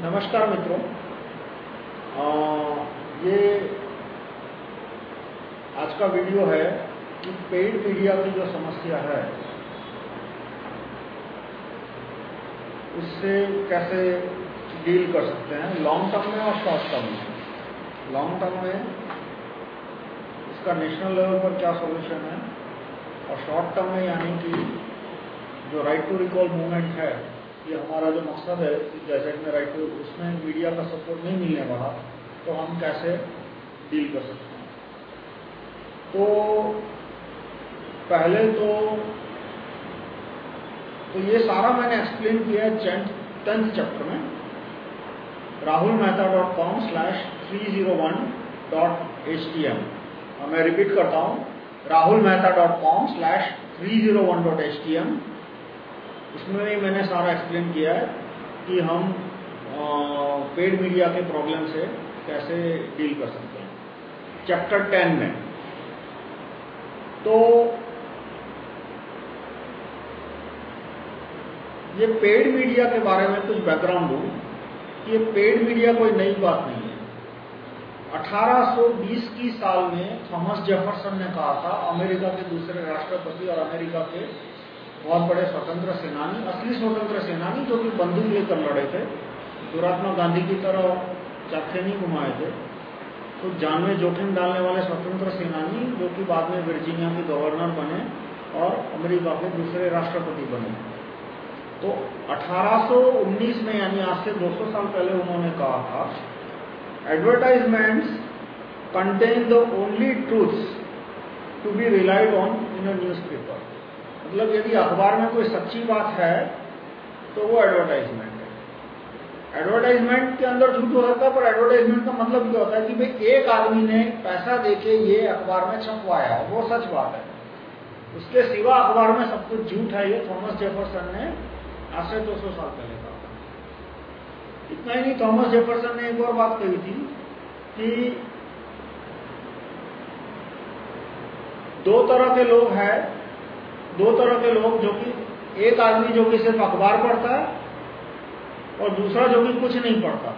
नमस्कार मित्रों। ये आज का वीडियो है कि पेड मीडिया की जो समस्या है उससे कैसे डील कर सकते हैं लॉन्ग टर्म में और शॉर्ट टर्म में? लॉन्ग टर्म में इसका नेशनल लेवल पर क्या सॉल्यूशन है? और शॉर्ट टर्म में यानी कि जो राइट टू रिकॉल मूवमेंट है ये हमारा जो मकसद है, जैसे कि राइट टू उसमें मीडिया का सपोर्ट नहीं मिलने वाला तो हम कैसे डील कर सकते हैं? तो पहले तो तो ये सारा मैंने एक्सप्लेन किया है टेंथ चैप्टर में। Rahul Mehta dot com slash three zero one dot H T M मैं रिपीट करता हूँ। Rahul Mehta dot com slash three zero one dot H T M उसमें भी मैंने सारा एक्सप्लेन किया है कि हम पेड मीडिया के प्रॉब्लम से कैसे डील कर सकते हैं। चैप्टर टेन में। तो ये पेड मीडिया के बारे में कुछ बैकग्राउंड दूँ कि ये पेड मीडिया कोई नई बात नहीं है। 1820 की साल में थॉमस जेफरसन ने कहा था, अमेरिका के दूसरे राष्ट्रपति और अमेरिका के बहुत बड़े स्वतंत्र सेनानी, असली स्वतंत्र सेनानी जो कि बंदूक लेकर लड़े थे। दुरात्मा गांधी की तरह चरखे नहीं घुमाए थे। तो जान में जोखिम डालने वाले स्वतंत्र सेनानी जो कि बाद में वर्जीनिया के गवर्नर बने और अमेरिका के दूसरे राष्ट्रपति बने। तो 1819 में, यानी आज से 200 साल पहले उन्होंने कहा था advertisements contain the only truths to be relied on in a newspaper मतलब यदि अखबार में कोई सच्ची बात है तो वो एडवर्टाइजमेंट है। एडवर्टाइजमेंट के अंदर झूठ हो सकता है, पर एडवर्टाइजमेंट का मतलब क्या होता है कि भाई एक आदमी ने पैसा देके ये अखबार में छपवाया है वो सच बात है। उसके सिवा अखबार में सब कुछ झूठ है, ये थॉमस जेफरसन ने आज से 200 साल पहले कहा इतना ही नहीं, थॉमस जेफरसन ने एक और बात कही थी कि दो तरह के लोग हैं दो तरह के लोग जो कि एक आदमी जो कि सिर्फ़ अखबार पढ़ता है और दूसरा जो कि कुछ नहीं पढ़ता।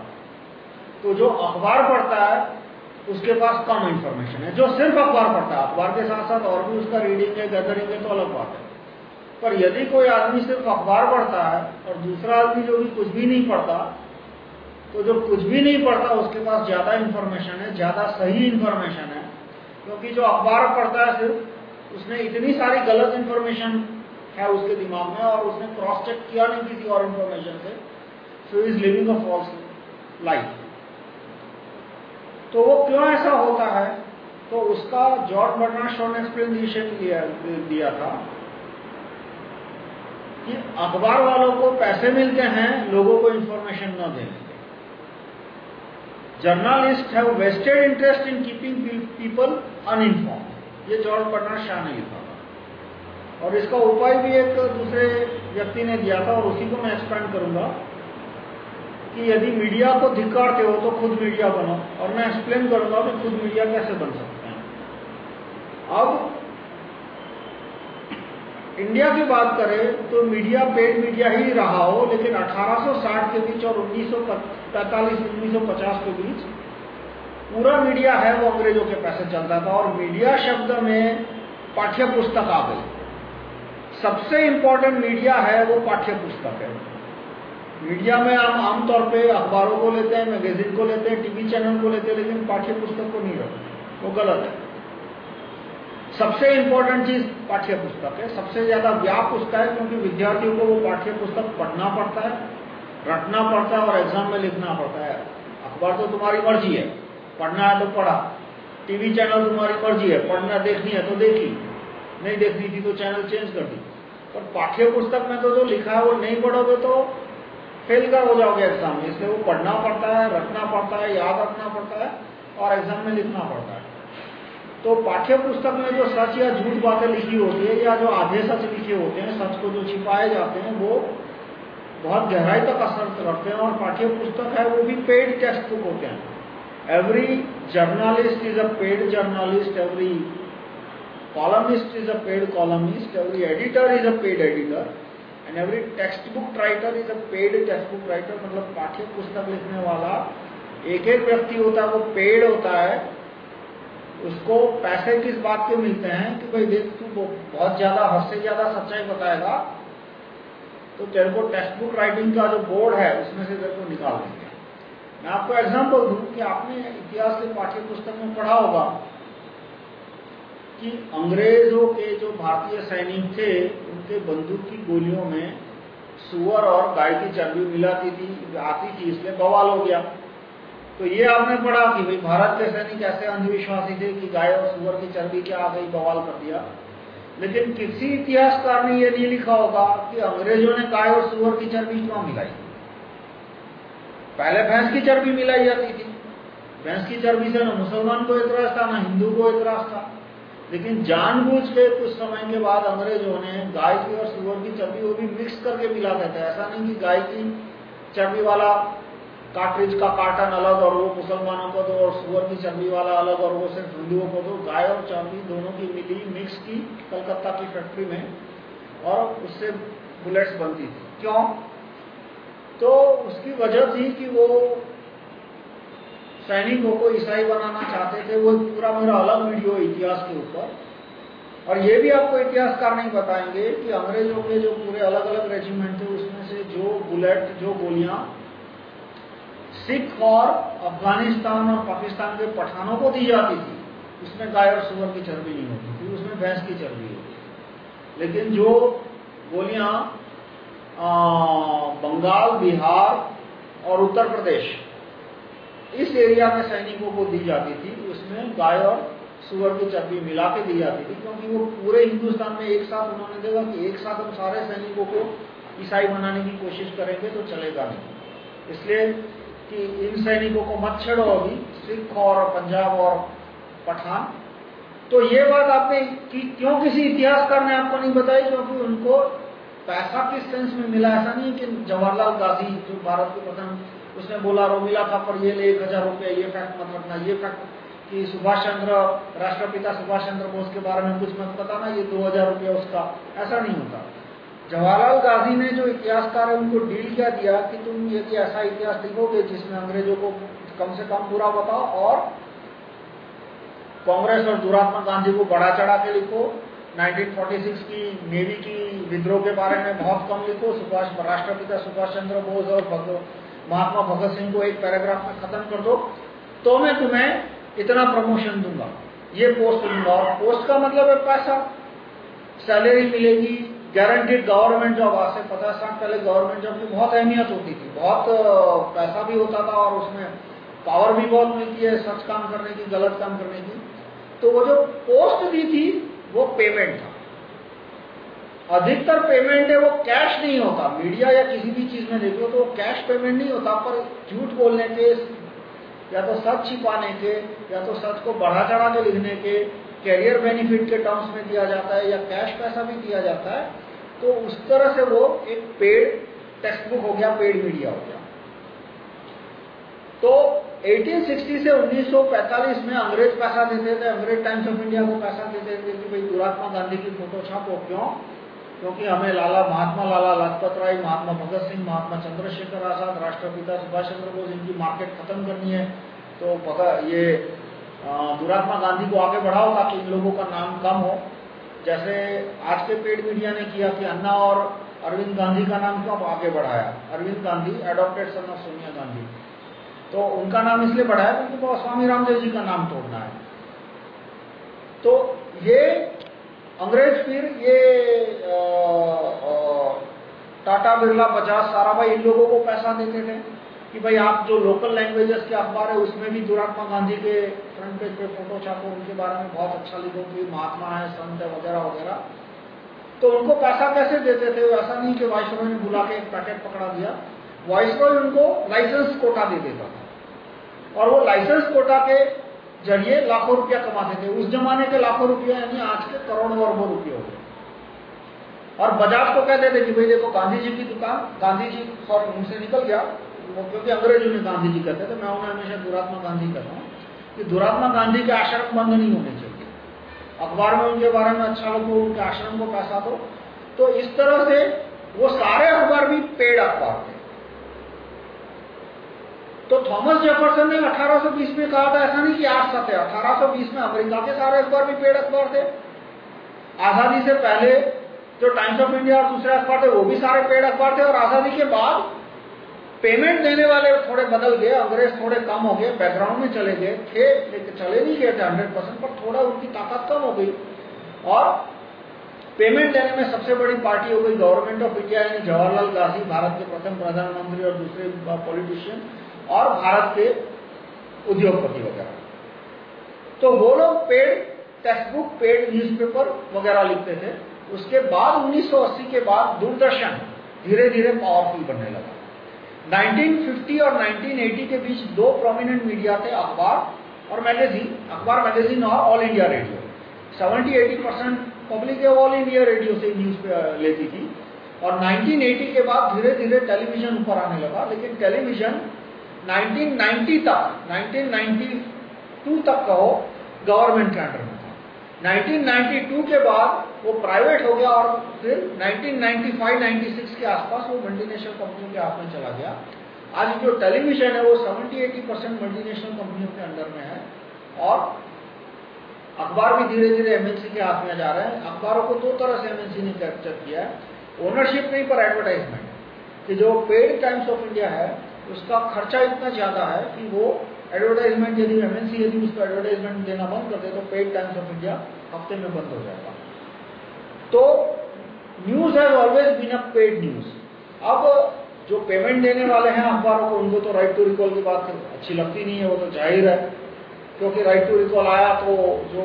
तो जो अखबार पढ़ता है, उसके पास कम इंफॉर्मेशन है। जो सिर्फ़ अखबार पढ़ता है, अखबार के साथ साथ और भी उसका रीडिंग है गैदरिंग है तो अलग बात है। पर यदि कोई आदमी सिर्फ़ अखबार पढ़ता है और दूसरा आदमी जो भी कुछ भी नहीं पढ़ता तो जो कुछ भी नहीं पढ़ता, उसके पास ज़्यादा इंफॉर्मेशन है, ज़्यादा सही इंफॉर्मेशन है। क्योंकि जो अखबार पढ़ता है सिर्फ़ उसने इतनी सारी गलत इंफॉर्मेशन है उसके दिमाग में और उसने क्रॉस चेक किया नहीं किसी और इंफॉर्मेशन से so is living a false life तो वो क्यों ऐसा होता है? तो उसका जॉर्ज बर्नार्ड शॉ ने एक्सप्लेनेशन दिया, था कि अखबार वालों को पैसे मिलते हैं लोगों को इंफॉर्मेशन न देने के journalist have vested interest in keeping people uninform ये जॉर्ज बर्नार्ड शाह ने लिखा था। और इसका उपाय भी एक दूसरे व्यक्ति ने दिया था और उसी को मैं एक्सपेंड करूँगा कि यदि मीडिया को धिक्कारते हो तो खुद मीडिया बनो और मैं एक्सप्लेन करूँगा कि खुद मीडिया कैसे बन सकते हैं। अब इंडिया की बात करें तो मीडिया पेड मीडिया ही रहा हो, लेकिन 1860 के बीच और 1945 1950 के बीच पूरा मीडिया है वो अंग्रेज़ों के पैसे चलता था और मीडिया शब्द में पाठ्य पुस्तक आ गई। सबसे इंपॉर्टेंट मीडिया है वो पाठ्य पुस्तक है। मीडिया में हम आमतौर पे अखबारों को लेते हैं मैगजीन को लेते हैं, टीवी चैनल को लेते हैं, लेकिन पाठ्य पुस्तक को नहीं रखते। वो गलत है। सबसे इंपॉर्टेंट चीज़ पाठ्य पुस्तक है। सबसे ज़्यादा व्याप उसका है क्योंकि विद्यार्थियों को वो पाठ्य पुस्तक पढ़ना पड़ता है, रटना पड़ता है और एग्ज़ाम में लिखना पड़ता है। अखबार तो तुम्हारी मर्ज़ी है। पढ़ना है तो पढ़ा। टीवी चैनल तुम्हारी मर्ज़ी है, पढ़ना देखनी है तो देखी। नहीं देखनी थी तो चैनल चेंज कर दी। पर पाठ्य पुस्तक में तो जो लिखा है वो नहीं पढ़ोगे तो फेल कर हो जाओगे एग्ज़ाम में इसलिए वो पढ़ना पड़ता है, रखना पड़ता है, याद रखना पड़ता है और एग्ज़ाम में लिखना पड़ता है। तो पाठ्य पुस्तक में जो सच या झूठ बातें लिखी होती है या जो आधे सच लिखे होते हैं, सच को जो छिपाए जाते हैं, वो बहुत गहराई तक असर करते हैं और पाठ्य पुस्तक है वो भी पेड टेक्स्ट बुक होते हैं। Every journalist is a paid journalist, every columnist is a paid columnist, every editor is a paid editor, text book writer is a paid text book writer मतलब पाठ्य पुस्तक लिखने वाला एक एक व्यक्ति होता है वो पेड होता है। उसको पैसे किस बात के मिलते हैं कि भाई देख तू बहुत ज़्यादा हद से ज़्यादा सच्चाई बताएगा तो तेरे को टेक्स्ट बुक राइटिंग का जो बोर्ड है उसमें से तेरे को निकाल देंगे। मैं आपको एग्जांपल दूँ कि आपने इतिहास के पाठ्य पुस्तक में पढ़ा होगा कि अंग्रेज़ों के जो भारतीय सैनिक थे, उनके बंदूक की गोलियों में सुअर और गाय की चर्बी मिलाती थी, आती थी, इसलिए बवाल हो गया। तो ये आपने पढ़ा कि भाई भारत के सैनिक ऐसे अंधविश्वासी थे कि गाय और सुअर की चर्बी क्या आ गई बवाल कर दिया। लेकिन किसी इतिहासकार ने यह नहीं लिखा होगा कि अंग्रेज़ों ने गाय और सुअर की चर्बी क्यों मिलाई? पहले भैंस की चर्बी मिलाई जाती थी। भैंस की चर्बी से ना मुसलमान को इतराज था, ना हिंदू को इतराज था। लेकिन जानबूझ के कुछ समय के बाद अंग्रेज़ों ने गाय की और सुअर की चर्बी वो भी मिक्स करके मिलाते थे ऐसा नहीं कि गाय की चर्बी वाला कार्ट्रिज का कार्टन अलग और वो मुसलमानों को दो और सुअर की चर्बी वाला अलग और वो सिर्फ़ हिंदुओं को दो। गाय और चर्बी दोनों की मिली मिक्स की कलकत्ता की फैक्ट्री में और उससे बुलेट्स बनती थी। क्यों? तो उसकी वजह थी कि वो सैनिकों को ईसाई बनाना चाहते थे। वो पूरा मेरा अलग वीडियो इतिहास के ऊपर। और ये भी आपको इतिहासकार नहीं बताएँगे कि अंग्रेज़ों के जो पूरे अलग अलग रेजिमेंट थे, उसमें से जो बुलेट, जो गोलियाँ सिख और अफ़गानिस्तान और पाकिस्तान के पठानों को दी जाती थी, उसमें गाय और सुअर की चर्बी नहीं होती थी, उसमें भैंस की चर्बी होती लेकिन जो गोलियाँ बंगाल, बिहार और उत्तर प्रदेश। इस एरिया में सैनिकों को दी जाती थी। उसमें गाय और सुअर की चर्बी मिला के दी जाती थी, क्योंकि वो पूरे हिंदुस्तान में एक साथ उन्होंने देखा कि एक साथ हम सारे सैनिकों को ईसाई बनाने की कोशिश करेंगे तो चलेगा नहीं। इसलिए कि इन सैनिकों को मत छेड़ो अभी, सिख और पंजाब और पठान। तो ये बात आपने कि क्यों किसी इतिहासकार ने आपको नहीं बताई? क्योंकि उनको पैसा किस सेंस में मिला, ऐसा नहीं कि जवाहरलाल गांधी, जो भारत के प्रधान, उसने बोला, रोमिला था, पर ये ले एक हज़ार रुपया, ये फैक्ट मत रखना, ये फैक्ट कि सुभाष चंद्र, राष्ट्रपिता सुभाष चंद्र बोस के बारे में कुछ मत बताना, ये दो हज़ार रुपया उसका, ऐसा नहीं होता। जवाहरलाल गांधी ने जो इतिहासकार है, उनको डील क्या दिया कि तुम यदि ऐसा इतिहास लिखोगे जिसमें अंग्रेज़ों को कम से कम बुरा बताओ और कांग्रेस और दुरात्मा गांधी को बढ़ा चढ़ा के लिखो 1946 की नेवी की विद्रोह के बारे में बहुत कम लिखो। सुभाष राष्ट्रपिता सुभाष चंद्र बोस और महात्मा भगत सिंह को एक पैराग्राफ में खत्म कर दो। तो मैं तुम्हें इतना प्रमोशन दूँगा। ये पोस्ट दूँगा। पोस्ट का मतलब है पैसा। सैलरी मिलेगी गारंटीड गवर्नमेंट जॉब आज से पचास साल पहले गवर्नमेंट जॉब की बहुत अहमियत होती थी। बहुत पैसा भी होता था और उसमें पावर भी बहुत मिलती है, सच काम करने की, गलत काम करने की। तो वो जो पोस्ट दी थी वो पेमेंट था। अधिकतर पेमेंट है, वो कैश नहीं होता। मीडिया या किसी भी चीज़ में देखो तो कैश पेमेंट नहीं होता। पर झूठ बोलने के, या तो सच छिपाने के, या तो सच को बढ़ा चढ़ा के लिखने के कैरियर बेनिफिट के टर्म्स में दिया जाता है, या कैश पैसा भी दिया जाता है तो उस तरह से वो एक पेड टेक्स्ट बुक हो गया पेड मीडिया हो गया। तो 1860 से 1945 में अंग्रेज़ पैसा देते थे अंग्रेज़ टाइम्स ऑफ़ इंडिया को पैसा देते थे, कि भाई दुरात्मा गांधी की फ़ोटो छापो। क्यों? क्योंकि हमें लाला, महात्मा लाला लाजपत राय, महात्मा भगत सिंह, महात्मा चंद्रशेखर आज़ाद, राष्ट्रपिता सुभाष चंद्र बोस, इनकी मार्केट खत्म करनी है। तो पता, ये दुरात्मा गांधी को आगे बढ़ाओ ताकि इन लोगों का नाम कम हो। जैसे आज के पेड मीडिया ने किया कि अन्ना और अरविंद गांधी का नाम क्यों आगे बढ़ाया? Arvind Gandhi adopted son of Sonia Gandhi. तो उनका नाम इसलिए बढ़ाया क्योंकि स्वामी रामदेव जी का नाम तोड़ना है। तो ये अंग्रेज़ फिर ये टाटा बिरला बजाज साराभाई इन लोगों को पैसा देते थे कि भाई आप जो लोकल लैंग्वेजेस के अखबार है, उसमें भी दुरात्मा गांधी के फ्रंट पेज पे फ़ोटो छापो, उनके बारे में बहुत अच्छा लिखो कि महात्मा है, संत है, वगैरह वगैरह। तो उनको पैसा कैसे देते थे? ऐसा नहीं कि वाइसरॉय ने बुला के एक पैकेट पकड़ा दिया। वाइसरॉय उनको लाइसेंस कोटा दे देता और वो लाइसेंस कोटा के ज़रिए लाखों रुपया कमाते थे। उस जमाने के लाखों रुपया, यानी आज के करोड़ों अरबों रुपये हो गए। और बजाज को कहते थे कि भाई देखो, गांधी जी की दुकान, गांधी जी सॉरी, उनसे निकल गया। क्योंकि अंग्रेज़ों में गांधी जी कहते थे, मैं उन्हें हमेशा दुरात्मा गांधी कहता हूँ कि दुरात्मा गांधी के आश्रम बंद नहीं होने चाहिए। अखबार में उनके बारे में अच्छा लोग उनके आश्रम को पैसा दो। तो इस तरह से वो सारे अखबार भी पेड अखबार थे तो थॉमस जेफरसन ने 1820 में कहा था, ऐसा नहीं कि आज सत्य 1820 में अमेरिका के सारे अखबार भी पेड अखबार थे। आज़ादी से पहले जो टाइम्स ऑफ़ इंडिया और दूसरे अखबार थे, वो भी सारे पेड अखबार थे, और आज़ादी के बाद पेमेंट देने वाले थोड़े बदल गए, अंग्रेज़ थोड़े कम हो गए, बैकग्राउंड में चले गए, थे, लेकिन चले नहीं गए थे हंड्रेड परसेंट, पर थोड़ा उनकी ताकत कम हो गई। और पेमेंट देने में सबसे बड़ी पार्टी हो गई गवर्नमेंट ऑफ़ इंडिया, यानी जवाहरलाल गांधी, भारत के प्रथम प्रधानमंत्री और दूसरे पॉलिटिशियन। और भारत के उद्योगपति वगैरह। तो वो लोग paid text book paid newspaper वगैरह लिखते थे। उसके बाद 1980 के बाद दूरदर्शन धीरे धीरे पावरफुल बनने लगा। 1950 और 1980 के बीच दो प्रोमिनेंट मीडिया थे, अखबार और मैगजीन अखबार मैगजीन और all India radio 70-80 percent public all India radio से न्यूज़ लेती थी। और 1980 के बाद धीरे धीरे टेलीविज़न ऊपर आने लगा, लेकिन टेलीविज़न 1990 तक 1992 तक कहो गवर्नमेंट के अंडर में था। 1992 के बाद वो प्राइवेट हो गया और फिर 1995-96 के आसपास वो मल्टीनेशनल कंपनियों के हाथ में चला गया। आज जो टेलीविज़न है वो 70-80 परसेंट मल्टीनेशनल कंपनियों के अंडर में है और अखबार भी धीरे धीरे एमएनसी के हाथ में जा रहे हैं। अखबारों को दो तरह से एमएनसी ने कैप्चर किया है। ओनरशिप नहीं, पर एडवर्टाइजमेंट कि जो पेड टाइम्स ऑफ़ इंडिया है उसका खर्चा इतना ज़्यादा है कि वो एडवर्टाइजमेंट यदि एमएनसी यदि उसको एडवर्टाइजमेंट देना बंद कर दे तो पेड टाइम्स ऑफ़ इंडिया हफ़्ते में बंद हो जाएगा। तो news has always been a paid news अब जो पेमेंट देने वाले हैं अखबारों को, उनको तो राइट टू रिकॉल की बात अच्छी लगती नहीं है, वो तो ज़ाहिर है। क्योंकि राइट टू रिकॉल आया तो जो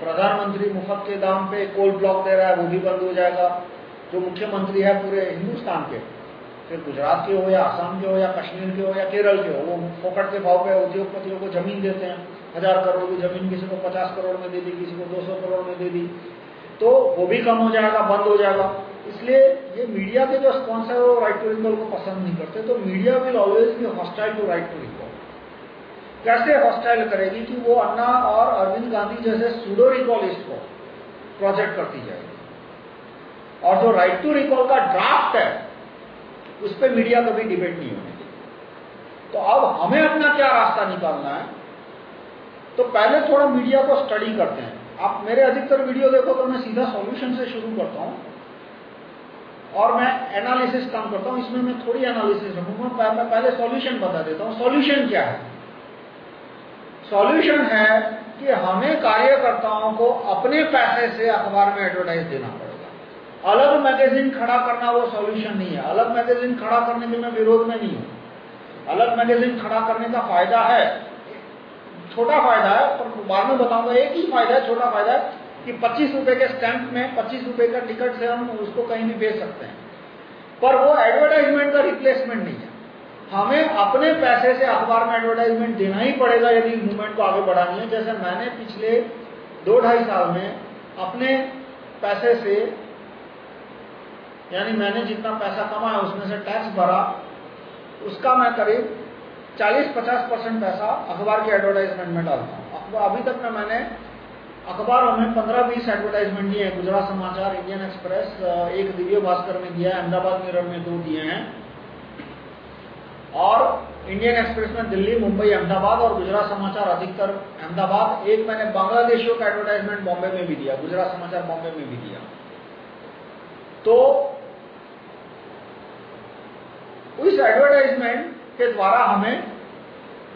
प्रधानमंत्री मुफ़्त के दाम पे कोल ब्लॉक दे रहा है, वो भी बंद हो जाएगा। जो मुख्यमंत्री है पूरे हिंदुस्तान के फिर गुजरात के हो या आसाम के हो या कश्मीर के हो या केरल के हो, वो फोकट के भाव पे उद्योगपतियों को ज़मीन देते हैं। हज़ार करोड़ की ज़मीन किसी को पचास करोड़ में दे दी, किसी को दो सौ करोड़ में दे दी। तो वो भी कम हो जाएगा, बंद हो जाएगा। इसलिए ये मीडिया के जो स्पॉन्सर है वो राइट टू रिकॉल को पसंद नहीं करते। तो media will always be hostile to right to recall कैसे हॉस्टाइल करेगी कि वो अन्ना और अरविंद गांधी जैसे सूडो रिकॉलिस्ट को प्रोजेक्ट करती जाएगी। और जो राइट टू रिकॉल का ड्राफ्ट है उस पर मीडिया कभी डिबेट नहीं होने तो अब हमें अपना क्या रास्ता निकालना है? तो पहले थोड़ा मीडिया को स्टडी करते हैं। आप मेरे अधिकतर वीडियो देखो तो मैं सीधा सॉल्यूशन से शुरू करता हूँ। और मैं एनालिसिस काम करता हूँ। इसमें मैं थोड़ी एनालिसिस रखूँगा। मैं पहले सॉल्यूशन बता देता हूँ। सॉल्यूशन क्या है? सॉल्यूशन है कि हमें कार्यकर्ताओं को अपने पैसे से अखबार में एडवर्टाइज देना अलग मैगजीन खड़ा करना वो सॉल्यूशन नहीं है। अलग मैगजीन खड़ा करने के मैं विरोध में नहीं हूँ। अलग मैगजीन खड़ा करने का फ़ायदा है। छोटा फ़ायदा है, पर बाद में बताऊँगा, एक ही फ़ायदा है, छोटा फ़ायदा है कि पच्चीस रुपए के स्टैंप में, पच्चीस रुपए का टिकट से हम उसको कहीं भी बेच सकते हैं। पर वो एडवर्टाइजमेंट का रिप्लेसमेंट नहीं है। हमें अपने पैसे से अखबार में एडवर्टाइजमेंट देना ही पड़ेगा, यदि मूवमेंट को आगे बढ़ानी है। जैसे मैंने पिछले दो ढाई साल में अपने पैसे से यानी मैंने जितना पैसा कमाया, उसमें से टैक्स भरा, उसका मैं करीब 40-50 परसेंट पैसा अखबार के एडवर्टाइजमेंट में डालता हूँ। अभी तक में मैंने अखबारों में 15-20 एडवर्टाइजमेंट दिए हैं। गुजरात समाचार इंडियन एक्सप्रेस एक दिव्य भास्कर में दिया है, अहमदाबाद मिरर में दो दिए हैं। और इंडियन एक्सप्रेस में दिल्ली, मुंबई, अहमदाबाद और गुजरात समाचार अधिकतर अहमदाबाद। एक मैंने बांग्लादेशियों का एडवर्टाइजमेंट बॉम्बे में भी दिया, गुजरात समाचार बॉम्बे में भी दिया। तो उस एडवर्टाइजमेंट के द्वारा हमें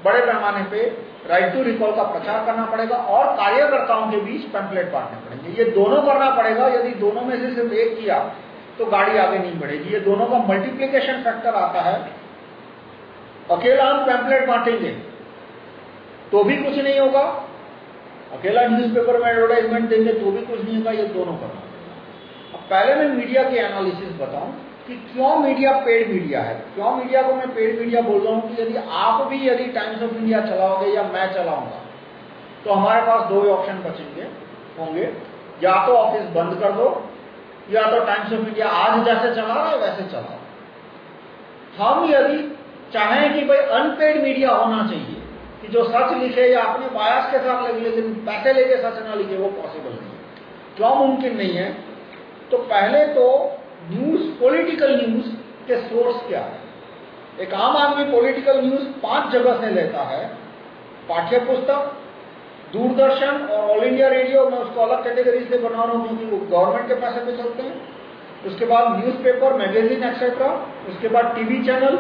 बड़े पैमाने पे राइट टू रिकॉल का प्रचार करना पड़ेगा और कार्यकर्ताओं के बीच पैम्पलेट बांटने पड़ेंगे। ये दोनों करना पड़ेगा, यदि दोनों में से सिर्फ़ एक किया तो गाड़ी आगे नहीं बढ़ेगी। ये दोनों का मल्टीप्लीकेशन फैक्टर आता है। अकेला हम पैम्पलेट बांटेंगे तो भी कुछ नहीं होगा। अकेला न्यूज़पेपर में एडवर्टाइजमेंट देंगे तो भी कुछ नहीं होगा। ये दोनों करना पहले मैं मीडिया की एनालिसिस बताऊँ कि क्यों मीडिया पेड मीडिया है। क्यों मीडिया को मैं पेड मीडिया बोल रहा हूँ कि यदि आप भी यदि टाइम्स ऑफ़ इंडिया चलाओगे या मैं चलाऊँगा तो हमारे पास दो ही ऑप्शन बचेंगे, होंगे। या तो ऑफ़िस बंद कर दो, या तो टाइम्स ऑफ़ इंडिया आज जैसे चला रहा है, वैसे चलाओ हम यदि चाहें कि भाई अनपेड मीडिया होना चाहिए, कि जो सच लिखे या अपने बायस के साथ लगे, लेकिन पैसे लेके सच ना लिखे, वो पॉसिबल नहीं है। क्यों मुमकिन नहीं है? तो पहले तो न्यूज़ पॉलिटिकल न्यूज़ के सोर्स क्या है? एक आम आदमी पॉलिटिकल न्यूज़ पाँच जगह से लेता है। पाठ्य पुस्तक दूरदर्शन और ऑल इंडिया रेडियो मैं उसको अलग कैटेगरी से बना रहा हूँ क्योंकि वो गवर्नमेंट के पैसे पे चलते हैं। उसके बाद न्यूज़पेपर मैगजीन एक्सेट्रा उसके बाद टीवी चैनल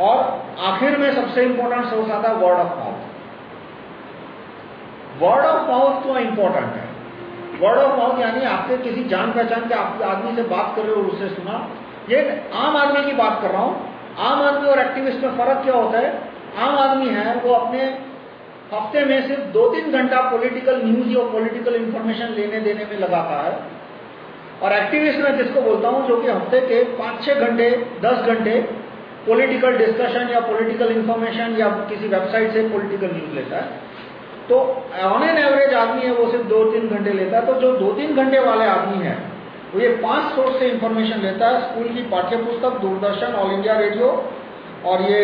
और आखिर में सबसे इंपॉर्टेंट सोर्स आता है word of mouth word of mouth क्यों इंपॉर्टेंट है? वर्ड ऑफ़ माउथ यानी आपके किसी जान पहचान के आप आदमी से बात कर रहे हो उससे सुना। ये आम आदमी की बात कर रहा हूँ। आम आदमी और एक्टिविस्ट में फ़र्क क्या होता है? आम आदमी है, वो अपने हफ़्ते में सिर्फ़ दो तीन घंटा पॉलिटिकल न्यूज़ या पॉलिटिकल इंफॉर्मेशन लेने देने में लगाता है। और एक्टिविस्ट मैं जिसको बोलता हूँ, जो कि हफ़्ते के पाँच छह घंटे, दस घंटे पॉलिटिकल डिस्कशन या पॉलिटिकल इंफॉर्मेशन या किसी वेबसाइट से पॉलिटिकल न्यूज़ लेता है। तो ऑन एन एवरेज आदमी है, वो सिर्फ़ दो तीन घंटे लेता है तो जो दो तीन घंटे वाले आदमी है, वो ये पाँच सोर्स से इंफॉर्मेशन लेता है, स्कूल की पाठ्य पुस्तक दूरदर्शन ऑल इंडिया रेडियो और ये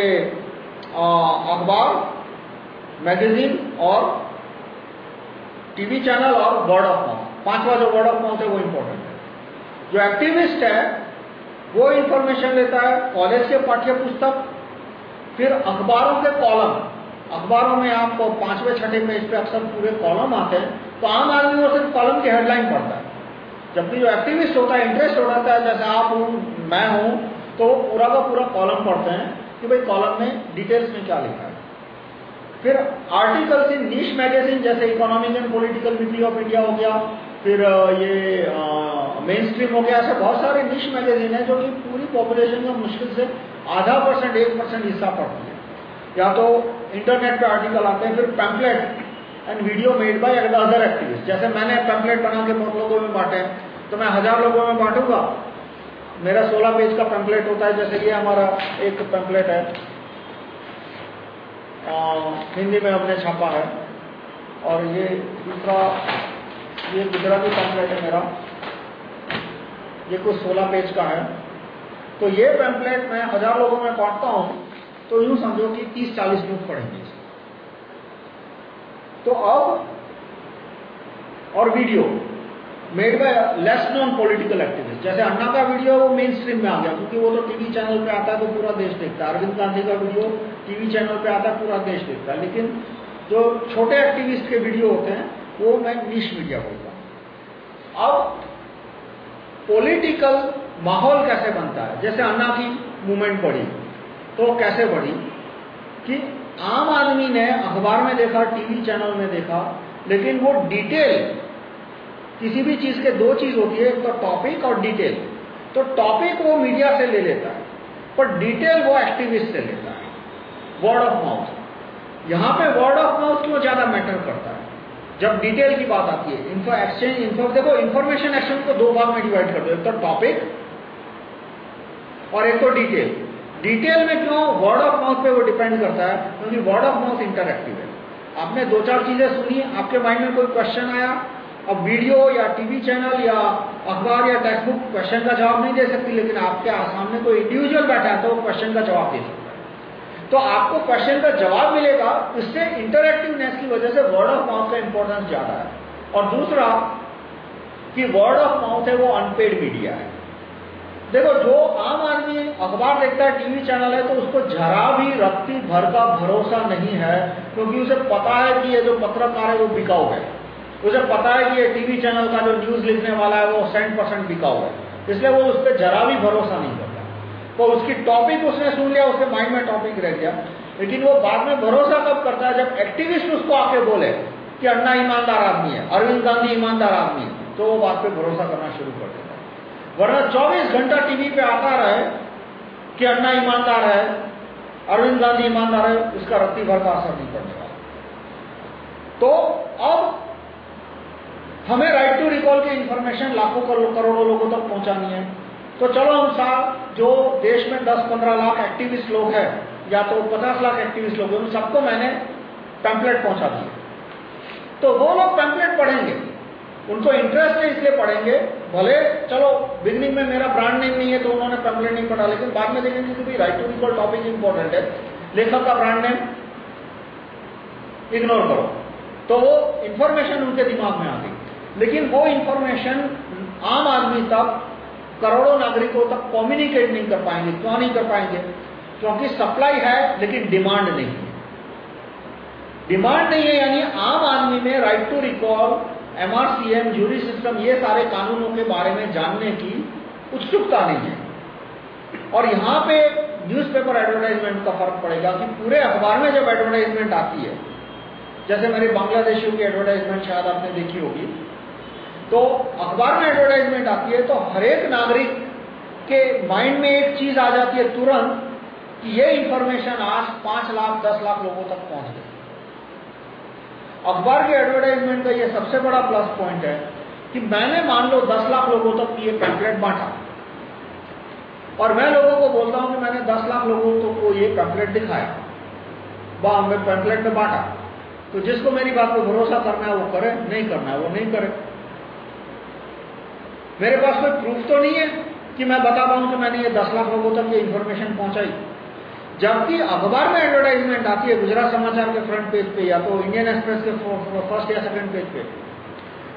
अखबार मैगजीन और टीवी चैनल और वर्ड ऑफ़ माउथ पांचवा जो वर्ड ऑफ़ माउथ है, वो इंपॉर्टेंट है। जो एक्टिविस्ट है, वो इंफॉर्मेशन लेता है कॉलेज के पाठ्य पुस्तक फिर अखबारों के कॉलम अखबारों में आपको पाँचवें, छठे पेज पे अक्सर पूरे कॉलम आते हैं तो आम आदमी वो सिर्फ़ कॉलम की हेडलाइन पढ़ता है। जबकि जो एक्टिविस्ट होता है इंटरेस्ट होता है, जैसे आप हूँ, मैं हूँ तो पूरा का पूरा कॉलम पढ़ते हैं कि भाई कॉलम में डिटेल्स में क्या लिखा है। फिर आर्टिकल्स इन नीश मैगजीन जैसे economic and political weekly of India हो गया, फिर ये मेन स्ट्रीम हो गया, ऐसे बहुत सारे निश मैगजीन है जो कि पूरी पॉपुलेशन का मुश्किल से आधा परसेंट एक परसेंट हिस्सा पड़ती है। या तो इंटरनेट पे आर्टिकल आते हैं फिर pamphlet and video made by other activist जैसे मैंने पैम्पलेट बना के बहुत लोगों में बांटे तो मैं हज़ार लोगों में बांटूँगा। मेरा 16 पेज का पैम्पलेट होता है जैसे ये हमारा एक पैम्पलेट है। आ, हिंदी में हमने छापा है। और ये दूसरा ये गुजराती पैम्पलेट है मेरा। ये कुछ 16 पेज का है। तो ये पैम्पलेट मैं हज़ार लोगों में बांटता हूँ। तो यूँ समझो कि 30-40 लोग पढ़ेंगे तो अब, और video made by less non political activist जैसे अन्ना का वीडियो वो मेन स्ट्रीम में आ गया, क्योंकि वो तो टीवी चैनल पे आता है तो पूरा देश देखता है। अरविंद गांधी का वीडियो टीवी चैनल पे आता है, पूरा देश देखता है। लेकिन जो छोटे एक्टिविस्ट के वीडियो होते हैं, वो मैं निश मीडिया बोलता अब पॉलिटिकल माहौल कैसे बनता है? जैसे अन्ना की मूवमेंट बढ़ी। तो कैसे बढ़ी? कि आम आदमी ने अखबार में देखा, टीवी चैनल में देखा, लेकिन वो डिटेल, किसी भी चीज़ के दो चीज़ होती है, एक तो टॉपिक और डिटेल तो टॉपिक वो मीडिया से ले लेता है, पर डिटेल वो एक्टिविस्ट से लेता है। वर्ड ऑफ़ माउथ यहाँ पे वर्ड ऑफ़ माउथ क्यों ज़्यादा मैटर करता है? जब डिटेल की बात आती है इन्फो एक्सचेंज इन्फो देखो इन्फॉर्मेशन एक्सचेंज को दो भाग में डिवाइड कर दो, एक तो टॉपिक और एक तो डिटेल डिटेल में क्यों वर्ड ऑफ़ माउथ पे वो डिपेंड करता है? क्योंकि वर्ड ऑफ़ माउथ इंटरएक्टिव है। आपने दो चार चीज़ें सुनी, आपके माइंड में कोई क्वेश्चन आया, अब वीडियो या टीवी चैनल या अखबार या टेक्स्ट बुक क्वेश्चन का जवाब नहीं दे सकती, लेकिन आपके सामने कोई इंडिविजुअल बैठा है तो क्वेश्चन का जवाब दे सकता है। तो आपको क्वेश्चन का जवाब मिलेगा, इससे इंटरएक्टिवनेस की वजह से वर्ड ऑफ़ माउथ का इंपॉर्टेंस ज़्यादा है। और दूसरा, कि वर्ड ऑफ़ माउथ है वो अनपेड मीडिया है। देखो, जो आम आदमी अखबार देखता है, टीवी चैनल है तो उसको जरा भी रत्ती भर का भरोसा नहीं है, क्योंकि उसे पता है कि ये जो पत्रकार है, वो बिकाऊ है। उसे पता है कि ये टीवी चैनल का जो न्यूज़ लिखने वाला है, वो सेंट परसेंट बिकाऊ है। इसलिए वो उस पर जरा भी भरोसा नहीं करता। तो उसकी टॉपिक उसने सुन लिया, उसके माइंड में टॉपिक रह गया। लेकिन वो बाद में भरोसा कब करता है? जब एक्टिविस्ट उसको आके बोले कि अन्ना ईमानदार आदमी है, अरविंद गांधी ईमानदार आदमी है तो वो बात पे भरोसा करना शुरू कर देता वरना 24 घंटा टीवी पे आता रहे, कि अन्ना ईमानदार है, अरविंद गांधी ईमानदार है, उसका रत्ती भर का असर नहीं पड़ने वाला। तो अब हमें राइट टू रिकॉल की इंफॉर्मेशन लाखों करोड़ों लोगों तक पहुंचानी है। तो चलो हम साथ जो देश में 10-15 लाख एक्टिविस्ट लोग हैं, या तो 50 लाख एक्टिविस्ट लोग हैं, उन सबको मैंने पैम्पलेट पहुँचा दिए तो वो लोग पैम्पलेट पढ़ेंगे। उनको इंटरेस्ट है, इसलिए पढ़ेंगे। भले, चलो बिगनिंग में मेरा ब्रांड नेम नहीं है तो उन्होंने पैम्पलेट नहीं पढ़ा, लेकिन बाद में देखेंगे कि right to recall topic important है। लेखक का ब्रांड नेम इग्नोर करो। तो वो इंफॉर्मेशन उनके दिमाग में आ गई। लेकिन वो इंफॉर्मेशन आम आदमी तक, करोड़ों नागरिकों तक कम्युनिकेट नहीं कर पाएँगे, क्यों नहीं कर पाएँगे? क्योंकि सप्लाई है, लेकिन डिमांड नहीं है। डिमांड नहीं है, यानी आम आदमी में right to recall MRCM jury system ये सारे कानूनों के बारे में जानने की उत्सुकता नहीं है। और यहाँ पे न्यूज़पेपर एडवर्टाइजमेंट का फ़र्क पड़ेगा कि पूरे अखबार में जब एडवर्टाइजमेंट आती है, जैसे मेरी बांग्लादेशियों की एडवर्टाइजमेंट शायद आपने देखी होगी तो अखबार में एडवर्टाइजमेंट आती है तो हरेक नागरिक के माइंड में एक चीज़ आ जाती है तुरंत कि ये इंफॉर्मेशन आज पाँच लाख, दस लाख लोगों तक पहुँच गई। अखबार के एडवर्टाइजमेंट का ये सबसे बड़ा प्लस पॉइंट है कि मैंने मान लो दस लाख लोगों तक ये पैम्पलेट बांटा। और मैं लोगों को बोलता हूँ कि मैंने दस लाख लोगों को ये पैम्पलेट दिखाया। वाह मैं पैम्पलेट में बांटा। तो जिसको मेरी बात पर भरोसा करना है, वो करे, नहीं करना है, वो नहीं करे। मेरे पास कोई प्रूफ तो नहीं है कि मैं बता पाऊँ कि मैंने ये दस लाख लोगों तक ये इन्फॉर्मेशन पहुंचाई। जबकि अखबार में एडवर्टाइजमेंट आती है गुजरात समाचार के फ्रंट पेज पे या तो इंडियन एक्सप्रेस के फ़र्स्ट या सेकंड पेज पे।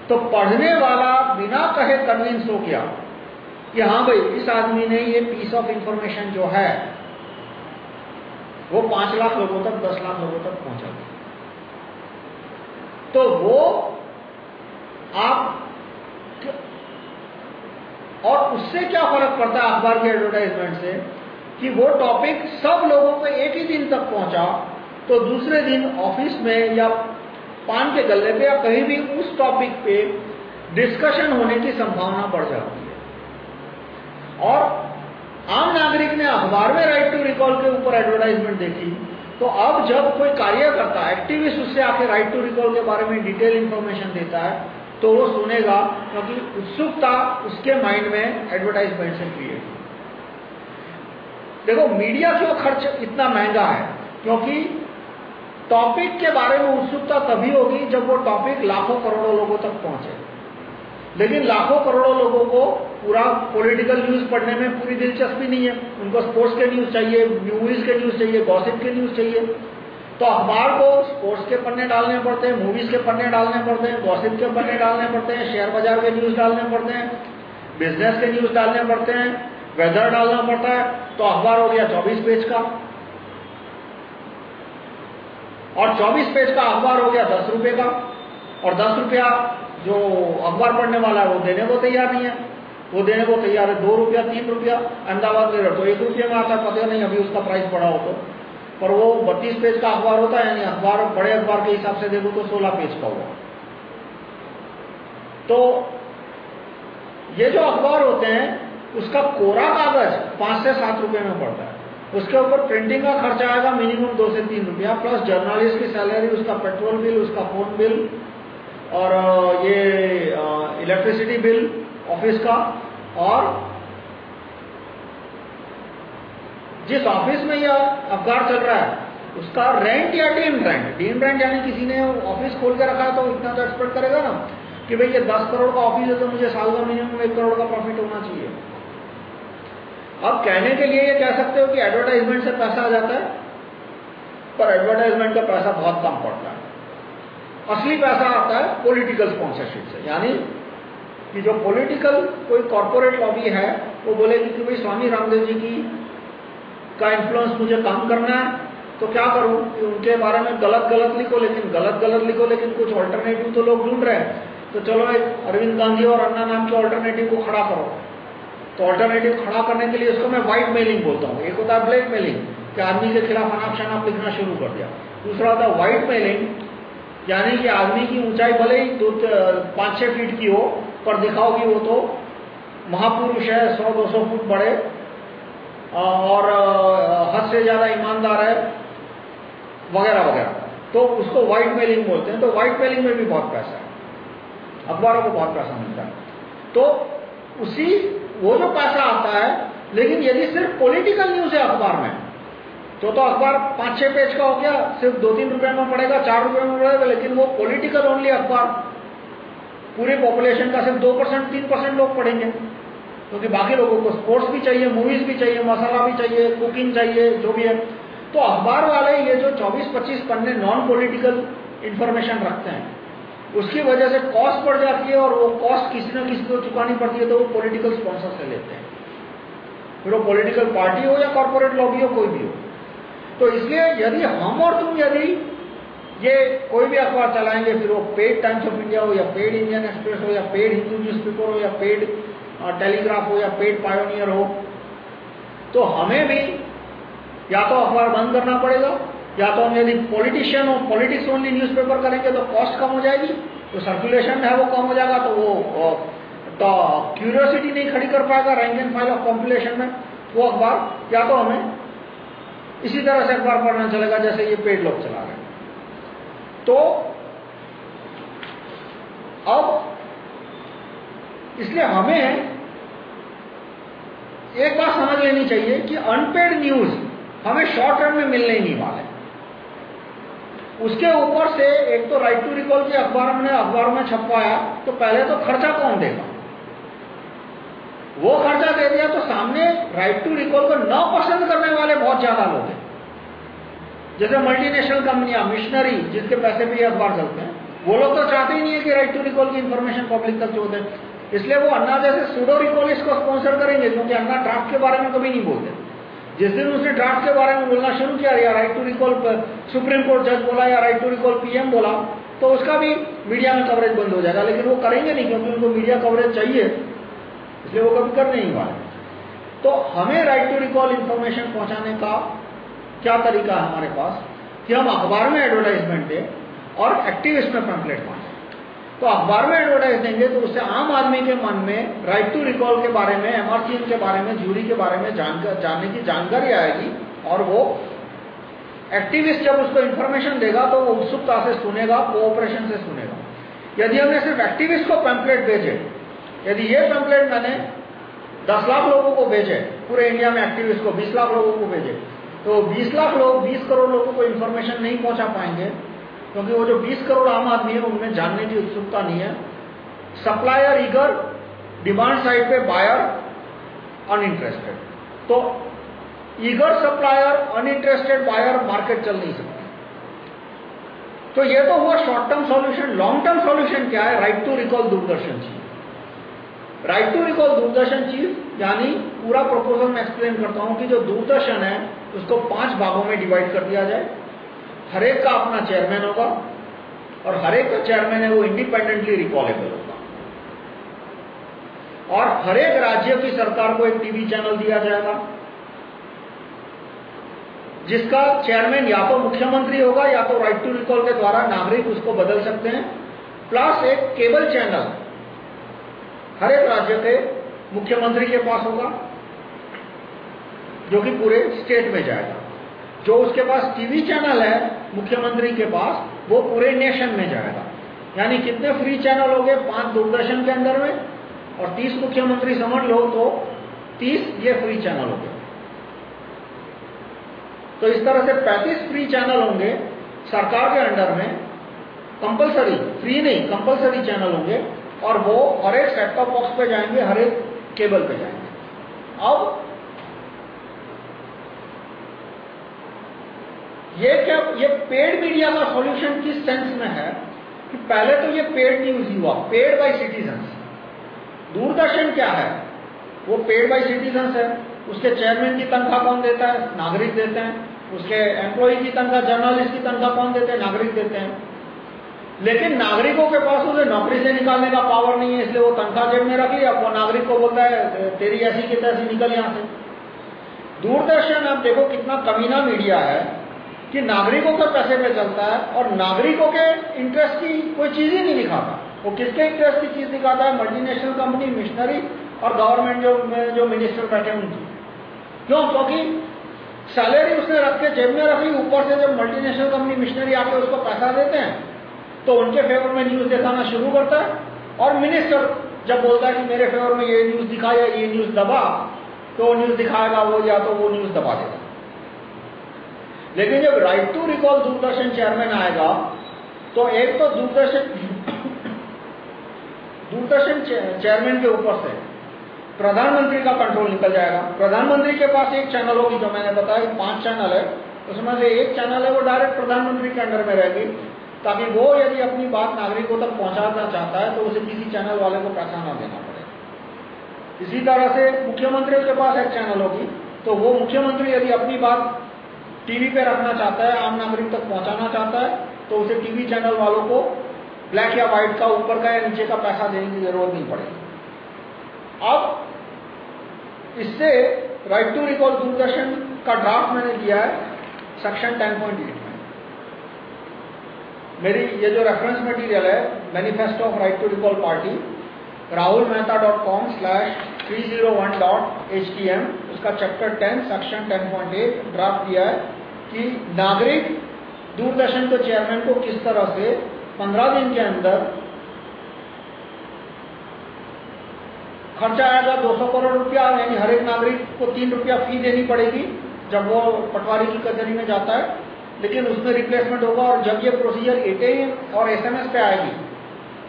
तो पढ़ने वाला बिना कहे कन्विंस हो गया कि हाँ भाई, इस आदमी ने ये पीस ऑफ़ इंफॉर्मेशन जो है, वो पाँच लाख लोगों तक, दस लाख लोगों तक पहुँचा दिया। तो वो आप और उससे क्या फ़र्क पड़ता है अखबार के एडवर्टाइजमेंट से? कि वो टॉपिक सब लोगों को एक ही दिन तक पहुँचा तो दूसरे दिन ऑफ़िस में या पान के गले पे या कहीं भी उस टॉपिक पे डिस्कशन होने की संभावना बढ़ जाती है। और आम नागरिक ने अखबार में राइट टू रिकॉल के ऊपर एडवर्टाइजमेंट देखी तो अब जब कोई कार्यकर्ता एक्टिविस्ट उससे आके राइट टू रिकॉल के बारे में डिटेल इंफॉर्मेशन देता है तो वो सुनेगा, क्योंकि उत्सुकता उसके माइंड में एडवर्टाइजमेंट से क्रिएट देखो मीडिया क्यों खर्च इतना महँगा है, क्योंकि टॉपिक के बारे में उत्सुकता तभी होगी जब वो टॉपिक लाखों करोड़ों लोगों तक पहुँचे। लेकिन लाखों करोड़ों लोगों को पूरा पॉलिटिकल न्यूज़ पढ़ने में पूरी दिलचस्पी नहीं है। उनको स्पोर्ट्स के न्यूज़ चाहिए मूवीज़ के न्यूज़ चाहिए गॉसिप के न्यूज़ चाहिए। तो अखबार को स्पोर्ट्स के पन्ने डालने पड़ते हैं मूवीज़ के पन्ने डालने पड़ते हैं गॉसिप के पन्ने डालने पड़ते हैं शेयर बाज़ार के न्यूज़ डालने पड़ते हैं बिज़नेस के न्यूज़ डालने पड़ते हैं। वेदर डालना पड़ता है तो अखबार हो गया चौबीस पेज का। और 24 पेज का अखबार हो गया दस रुपए का। और दस रुपया जो अखबार पढ़ने वाला है, वो देने को तैयार नहीं है। वो देने को तैयार है दो रुपया, तीन रुपया। अहमदाबाद रहे तो एक रुपये में आता पता नहीं अभी उसका प्राइस बढ़ा हो तो। पर वो बत्तीस पेज का अखबार होता है, यानी अखबार, बड़े अखबार के हिसाब से देखो तो सोलह पेज का होगा। तो ये जो अखबार होते हैं उसका कोरा कागज़ पाँच से सात रुपए में पड़ता है। उसके ऊपर प्रिंटिंग का खर्चा आएगा मिनिमम दो से तीन रुपया प्लस जर्नलिस्ट की सैलरी उसका पेट्रोल बिल उसका फ़ोन बिल और ये इलेक्ट्रिसिटी बिल ऑफ़िस का और जिस ऑफ़िस में यह अखबार चल रहा है, उसका रेंट या डीम रेंट डीम रेंट यानी किसी ने ऑफ़िस खोल के रखा है तो इतना तो एक्सपेक्ट करेगा ना कि भाई ये दस करोड़ का ऑफ़िस है तो मुझे साल का मिनिमम एक करोड़ का प्रॉफिट होना चाहिए। अब कहने के लिए ये कह सकते हो कि एडवर्टाइजमेंट से पैसा आ जाता है, पर एडवर्टाइजमेंट का पैसा बहुत कम पड़ता है। असली पैसा आता है पॉलिटिकल स्पॉन्सरशिप से। यानी कि जो पॉलिटिकल कोई कॉर्पोरेट लॉबी है, वो बोलेगी कि भाई स्वामी रामदेव जी की का इन्फ्लुएंस मुझे कम करना है तो क्या करूँ कि उनके बारे में गलत गलत लिखो, लेकिन गलत गलत लिखो, लेकिन कुछ ऑल्टरनेटिव तो लोग ढूंढ रहे हैं। तो चलो एक अरविंद गांधी और अन्ना नाम के ऑल्टरनेटिव को खड़ा करो। तो ऑल्टरनेटिव खड़ा करने के लिए उसको मैं व्हाइट मेलिंग बोलता हूँ। एक होता है ब्लैक मेलिंग कि आदमी के खिलाफ अनाप शनाप लिखना शुरू कर दिया। दूसरा होता है व्हाइट मेलिंग यानी कि आदमी की ऊंचाई भले ही दो पाँच छह फीट की हो, पर दिखाओ कि वो तो महापुरुष है, सौ, दो सौ फुट बड़े और हद से ज़्यादा ईमानदार है, वगैरह वगैरह। तो उसको व्हाइट मेलिंग बोलते हैं। तो व्हाइट मेलिंग में भी बहुत पैसा है। अखबारों को बहुत पैसा मिलता है। तो उसी वो जो पैसा आता है, लेकिन यदि सिर्फ़ पॉलिटिकल न्यूज़ है अखबार में तो तो अखबार पाँच छह पेज का हो गया, सिर्फ़ दो तीन रुपए में पड़ेगा, चार रुपए में पड़ेगा, लेकिन वो पॉलिटिकल ओनली अखबार। पूरी पॉपुलेशन का सिर्फ़ दो परसेंट, तीन परसेंट लोग पढ़ेंगे, क्योंकि बाकी लोगों को स्पोर्ट्स भी चाहिए मूवीज़ भी चाहिए, मसाला भी चाहिए कुकिंग चाहिए, जो भी है। तो अखबार वाले ये जो 24-25 पन्ने नॉन पॉलिटिकल इंफॉर्मेशन रखते हैं उसकी वजह से कॉस्ट बढ़ जाती है और वो कॉस्ट किसी न किसी को चुकानी पड़ती है तो वो पॉलिटिकल स्पॉन्सर से लेते हैं। फिर वो पॉलिटिकल पार्टी हो या कॉर्पोरेट लॉबी हो, कोई भी हो। तो इसलिए यदि हम और तुम यदि ये कोई भी अखबार चलाएँगे, फिर वो पेड टाइम्स ऑफ़ इंडिया हो या पेड इंडियन एक्सप्रेस हो या पेड हिंदू न्यूज़पेपर हो या पेड टेलीग्राफ हो या पेड पायोनियर हो तो हमें भी या तो अखबार बंद करना पड़ेगा या तो हम यदि पॉलिटिशियन हो पॉलिटिक्स ओनली न्यूज़पेपर करेंगे तो कॉस्ट कम हो जाएगी तो सर्कुलेशन है वो कम हो जाएगा तो वो तो क्यूरियोसिटी नहीं खड़ी कर पाएगा rank and file of population में, वो अखबार, या तो हमें इसी तरह से अखबार पढ़ना चलेगा, जैसे ये पेड लोग चला रहे हैं। तो अब इसलिए हमें एक बात समझ लेनी चाहिए कि अनपेड न्यूज़ हमें शॉर्ट रन में मिलने ही नहीं वाले। उसके ऊपर से एक तो राइट टू रिकॉल के अखबार में अखबार में छपवाया तो पहले तो खर्चा कौन देगा? वो खर्चा दे दिया तो सामने राइट टू रिकॉल को न पसंद करने वाले बहुत ज़्यादा लोग हैं। जैसे मल्टीनेशनल कंपनियाँ मिशनरी जिसके पैसे भी अखबार चलते हैं, वो लोग तो चाहते ही नहीं है कि राइट टू रिकॉल की इंफॉर्मेशन पब्लिक तक जो इसलिए वो अन्ना जैसे सुडो रिकॉल इसको स्पॉन्सर करेंगे क्योंकि अन्ना ड्राफ्ट के बारे में कभी नहीं बोलते। जिस दिन उसने ड्राफ्ट के बारे में बोलना शुरू किया, या right to recall supreme court जज बोला, या राइट टू रिकॉल पीएम बोला तो उसका भी मीडिया में कवरेज बंद हो जाएगा। लेकिन वो करेंगे नहीं, क्योंकि उनको मीडिया कवरेज चाहिए। इसलिए वो कभी कर नहीं वाले तो हमें राइट टू रिकॉल इन्फॉर्मेशन पहुँचाने का क्या तरीका है हमारे पास? कि हम अखबार में एडवर्टाइजमेंट दें और एक्टिविस्ट में पैम्पलेट पाएँ। तो अखबार में एडवर्टाइज देंगे तो उससे आम आदमी के मन में राइट टू रिकॉल के बारे में एमआरसीएम के बारे में जूरी के बारे में जानकर, जानने की जानकारी आएगी और वो एक्टिविस्ट जब उसको इंफॉर्मेशन देगा तो वो उत्सुकता से सुनेगा कोऑपरेशन से सुनेगा। यदि हमने सिर्फ़ एक्टिविस्ट को पैम्पलेट भेजे, यदि ये पैम्पलेट मैंने 10 लाख लोगों को भेजे, पूरे इंडिया में एक्टिविस्ट को 20 लाख लोगों को भेजे तो 20 लाख लोग 20 करोड़ लोगों को इन्फॉर्मेशन नहीं पहुँचा पाएँगे। क्योंकि वो जो 20 करोड़ आम आदमी है, उनमें जानने की उत्सुकता नहीं है। सप्लायर ईगर डिमांड साइड पे बायर अनइंटरेस्टेड तो eager supplier uninterested buyer market चल नहीं सकती। तो ये तो हुआ short term solution long term solution क्या है? राइट टू रिकॉल दूरदर्शन चीज़। राइट टू रिकॉल दूरदर्शन चीज़, यानी पूरा प्रपोजल में एक्सप्लेन करता हूँ कि जो दूरदर्शन है, उसको पाँच भागों में डिवाइड कर दिया जाए। हर एक का अपना चेयरमैन होगा और हर एक का चेयरमैन है वो इंडिपेंडेंटली रिकॉलेबल होगा। और हर एक राज्य की सरकार को एक टीवी चैनल दिया जाएगा, जिसका चेयरमैन या तो मुख्यमंत्री होगा या तो राइट टू रिकॉल के द्वारा नागरिक उसको बदल सकते हैं प्लस एक केबल चैनल हर एक राज्य के मुख्यमंत्री के पास होगा, जो कि पूरे स्टेट में जाएगा। जो उसके पास टीवी चैनल है मुख्यमंत्री के पास, वो पूरे नेशन में जाएगा यानी कितने फ्री चैनल हो गए? पाँच दूरदर्शन के अंदर में और तीस मुख्यमंत्री समझ लो तो तीस ये फ्री चैनल हो गए। तो इस तरह से पैंतीस फ्री चैनल होंगे सरकार के अंडर में। कंपलसरी फ्री नहीं कंपलसरी चैनल होंगे और वो हर एक सेट बॉक्स पे जाएँगे, हर एक केबल पे जाएँगे। अब ये क्या, ये पेड मीडिया का सॉल्यूशन किस सेंस में है? कि पहले तो ये पेड न्यूज़ ही हुआ पेड बाय सिटीजन्स दूरदर्शन क्या है? वो पेड बाय सिटीजन्स है। उसके चेयरमैन की तनख्वाह कौन देता है? नागरिक देते हैं। उसके एम्प्लॉय की तनख्वाह जर्नलिस्ट की तनख्वाह कौन देते हैं? नागरिक देते हैं। लेकिन नागरिकों के पास उसे नौकरी से निकालने का पावर नहीं है, इसलिए वो तनख्वाह जेब में रख लिया। वो नागरिक को बोलता है, तेरी ऐसी की तैसी निकल यहाँ से। दूरदर्शन, आप देखो कितना कमीना मीडिया है। कि नागरिकों के पैसे पे चलता है और नागरिकों के इंटरेस्ट की कोई चीज़ ही नहीं दिखाता। वो किसके इंटरेस्ट की चीज़ दिखाता है? मल्टीनेशनल कंपनी मिशनरी और गवर्नमेंट जो जो मिनिस्टर बैठे उनकी। क्यों? क्योंकि सैलरी उसने रख के जेब में रखी, ऊपर से जब मल्टीनेशनल कंपनी मिशनरी आके उसको पैसा देते हैं तो उनके फेवर में न्यूज़ दिखाना शुरू करता है। और मिनिस्टर जब बोलता है कि मेरे फेवर में ये न्यूज़ दिखाया, ये न्यूज़ दबा तो न्यूज़ दिखाएगा वो या तो वो न्यूज़ दबा देगा। लेकिन जब right to recall Doordarshan chairman आएगा तो एक तो दूरदर्शन दूरदर्शन चेयरमैन के ऊपर से प्रधानमंत्री का कंट्रोल निकल जाएगा। प्रधानमंत्री के पास एक चैनल होगी, जो मैंने बताया कि पाँच चैनल है। उसमें से एक चैनल है, वो डायरेक्ट प्रधानमंत्री के अंडर में रहेगी, ताकि वो यदि अपनी बात नागरिकों तक पहुंचाना चाहता है तो उसे किसी चैनल वाले को पैसा ना देना पड़े। इसी तरह से मुख्यमंत्री के पास एक चैनल होगी तो वो मुख्यमंत्री यदि अपनी बात टीवी पे रखना चाहता है, आम नागरिक तक पहुंचाना चाहता है तो उसे टीवी चैनल वालों को ब्लैक या व्हाइट का, ऊपर का या नीचे का पैसा देने की ज़रूरत नहीं पड़ेगी। अब इससे राइट टू रिकॉल दूरदर्शन का ड्राफ्ट मैंने दिया है सेक्शन 10.8 में। मेरी, ये जो रेफरेंस मटेरियल है manifesto of right to recall party Rahul Mehta dot com slash three zero one dot H T M उसका चैप्टर 10 सेक्शन 10.8 ड्राफ्ट दिया है कि नागरिक दूरदर्शन के चेयरमैन को किस तरह से 15 दिन के अंदर खर्चा आएगा 200 करोड़ रुपया, यानी हर एक नागरिक को तीन रुपया फ़ी देनी पड़ेगी जब वो पटवारी की कचहरी में जाता है। लेकिन उसमें रिप्लेसमेंट होगा और जब ये प्रोसीजर एटीएम और एसएमएस पे आएगी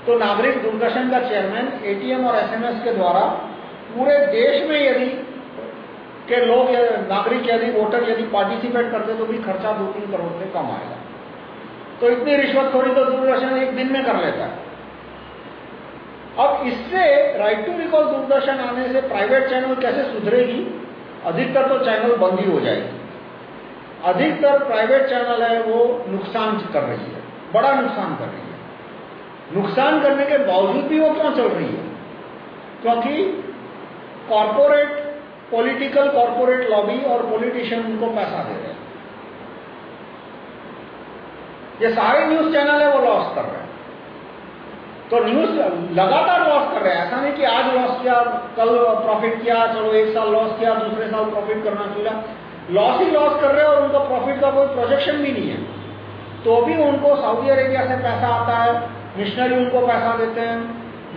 तो नागरिक दूरदर्शन का चेयरमैन एटीएम और एसएमएस के द्वारा पूरे देश में यदि के लोग या नागरिक यदि वोटर यदि पार्टिसिपेट करते तो भी खर्चा दो तीन करोड़ से कम आएगा। तो इतनी रिश्वतखोरी तो दूरदर्शन एक दिन में कर लेता है। अब इससे राइट टू रिकॉल दूरदर्शन आने से प्राइवेट चैनल कैसे सुधरेगी? अधिकतर तो चैनल बंद ही हो जाएगी। अधिकतर प्राइवेट चैनल है, वो नुकसान कर रही है। बड़ा नुकसान कर रही है। नुकसान करने के बावजूद भी वो क्यों चल रही है? क्योंकि कॉरपोरेट पॉलिटिकल कॉरपोरेट लॉबी और पॉलिटिशियन उनको पैसा दे रहे हैं। ये सारे न्यूज़ चैनल है, वो लॉस कर रहे हैं। तो न्यूज़ लगातार लॉस कर रहे हैं। ऐसा नहीं कि आज लॉस किया, कल प्रॉफिट किया, चलो एक साल लॉस किया, दूसरे साल प्रॉफिट करना चाहिए लॉस ही लॉस कर रहे हैं और उनका प्रॉफिट का कोई प्रोजेक्शन भी नहीं है। तो भी उनको सऊदी अरेबिया से पैसा आता है मिशनरी उनको पैसा देते हैं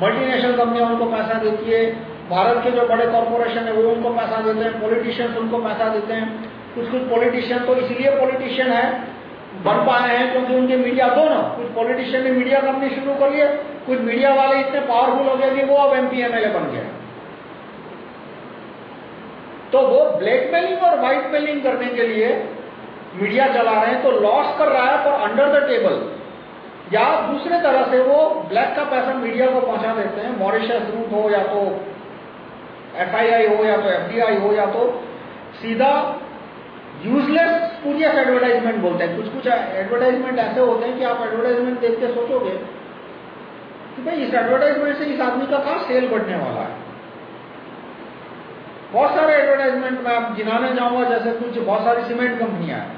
मल्टीनेशनल कंपनियाँ उनको पैसा देती है। भारत के जो बड़े कॉरपोरेशन है, वो उनको पैसा देते हैं पॉलिटिशियंस उनको पैसा देते हैं। कुछ कुछ पॉलिटिशियन तो इसलिए पॉलिटिशियन है, बन पाए हैं क्योंकि उनके मीडिया दोनों, कुछ पॉलिटिशियन ने मीडिया कंपनी शुरू कर लिया कुछ मीडिया वाले इतने पावरफुल हो गए कि वो अब एमपी एमएलए बन गए। तो वो ब्लैकमेलिंग और व्हाइटमेलिंग करने के लिए मीडिया चला रहे हैं तो लॉस कर रहा है, पर अंडर द टेबल या दूसरे तरह से वो ब्लैक का पैसा मीडिया को पहुँचा देते हैं मॉरिशस रूट हो या तो एफआईआई हो या तो एफडीआई हो या तो सीधा यूजलेस स्पूरियस एडवर्टाइजमेंट बोलते हैं। कुछ कुछ एडवर्टाइजमेंट ऐसे होते हैं कि आप एडवर्टाइजमेंट देख के सोचोगे कि भाई इस एडवर्टाइजमेंट से इस आदमी का कहाँ सेल बढ़ने वाला है। बहुत सारे एडवर्टाइजमेंट में आप गिनाने जाऊँगा, जैसे कुछ बहुत सारी सीमेंट कंपनियाँ हैं।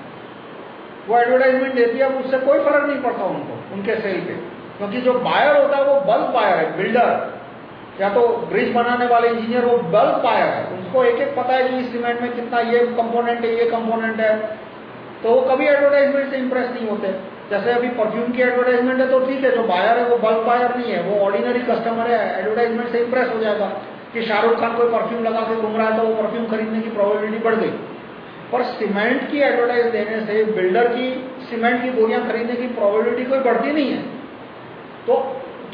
वो एडवर्टाइजमेंट देती है उससे कोई फ़र्क नहीं पड़ता उनको, उनके सेल पे। क्योंकि जो बायर होता है, वो बल्क बायर है बिल्डर या तो ब्रिज बनाने वाले इंजीनियर वो बल्ब बायर है। उसको एक एक पता है कि इस सीमेंट में कितना ये कंपोनेंट है, ये कंपोनेंट है। तो वो कभी एडवर्टाइजमेंट से इंप्रेस नहीं होते। जैसे अभी परफ्यूम की एडवर्टाइजमेंट है तो ठीक है, जो बायर है वो बल्ब बायर नहीं है। वो ऑर्डिनरी कस्टमर है एडवर्टाइजमेंट से इंप्रेस हो जाएगा कि शाहरुख खान कोई परफ्यूम लगा के घूम रहा है तो वो परफ्यूम खरीदने की प्रोबेबिलिटी बढ़ गई। पर सीमेंट की एडवर्टाइज देने से बिल्डर की सीमेंट की बोरियाँ खरीदने की प्रोबेबिलिटी कोई बढ़ती नहीं है। तो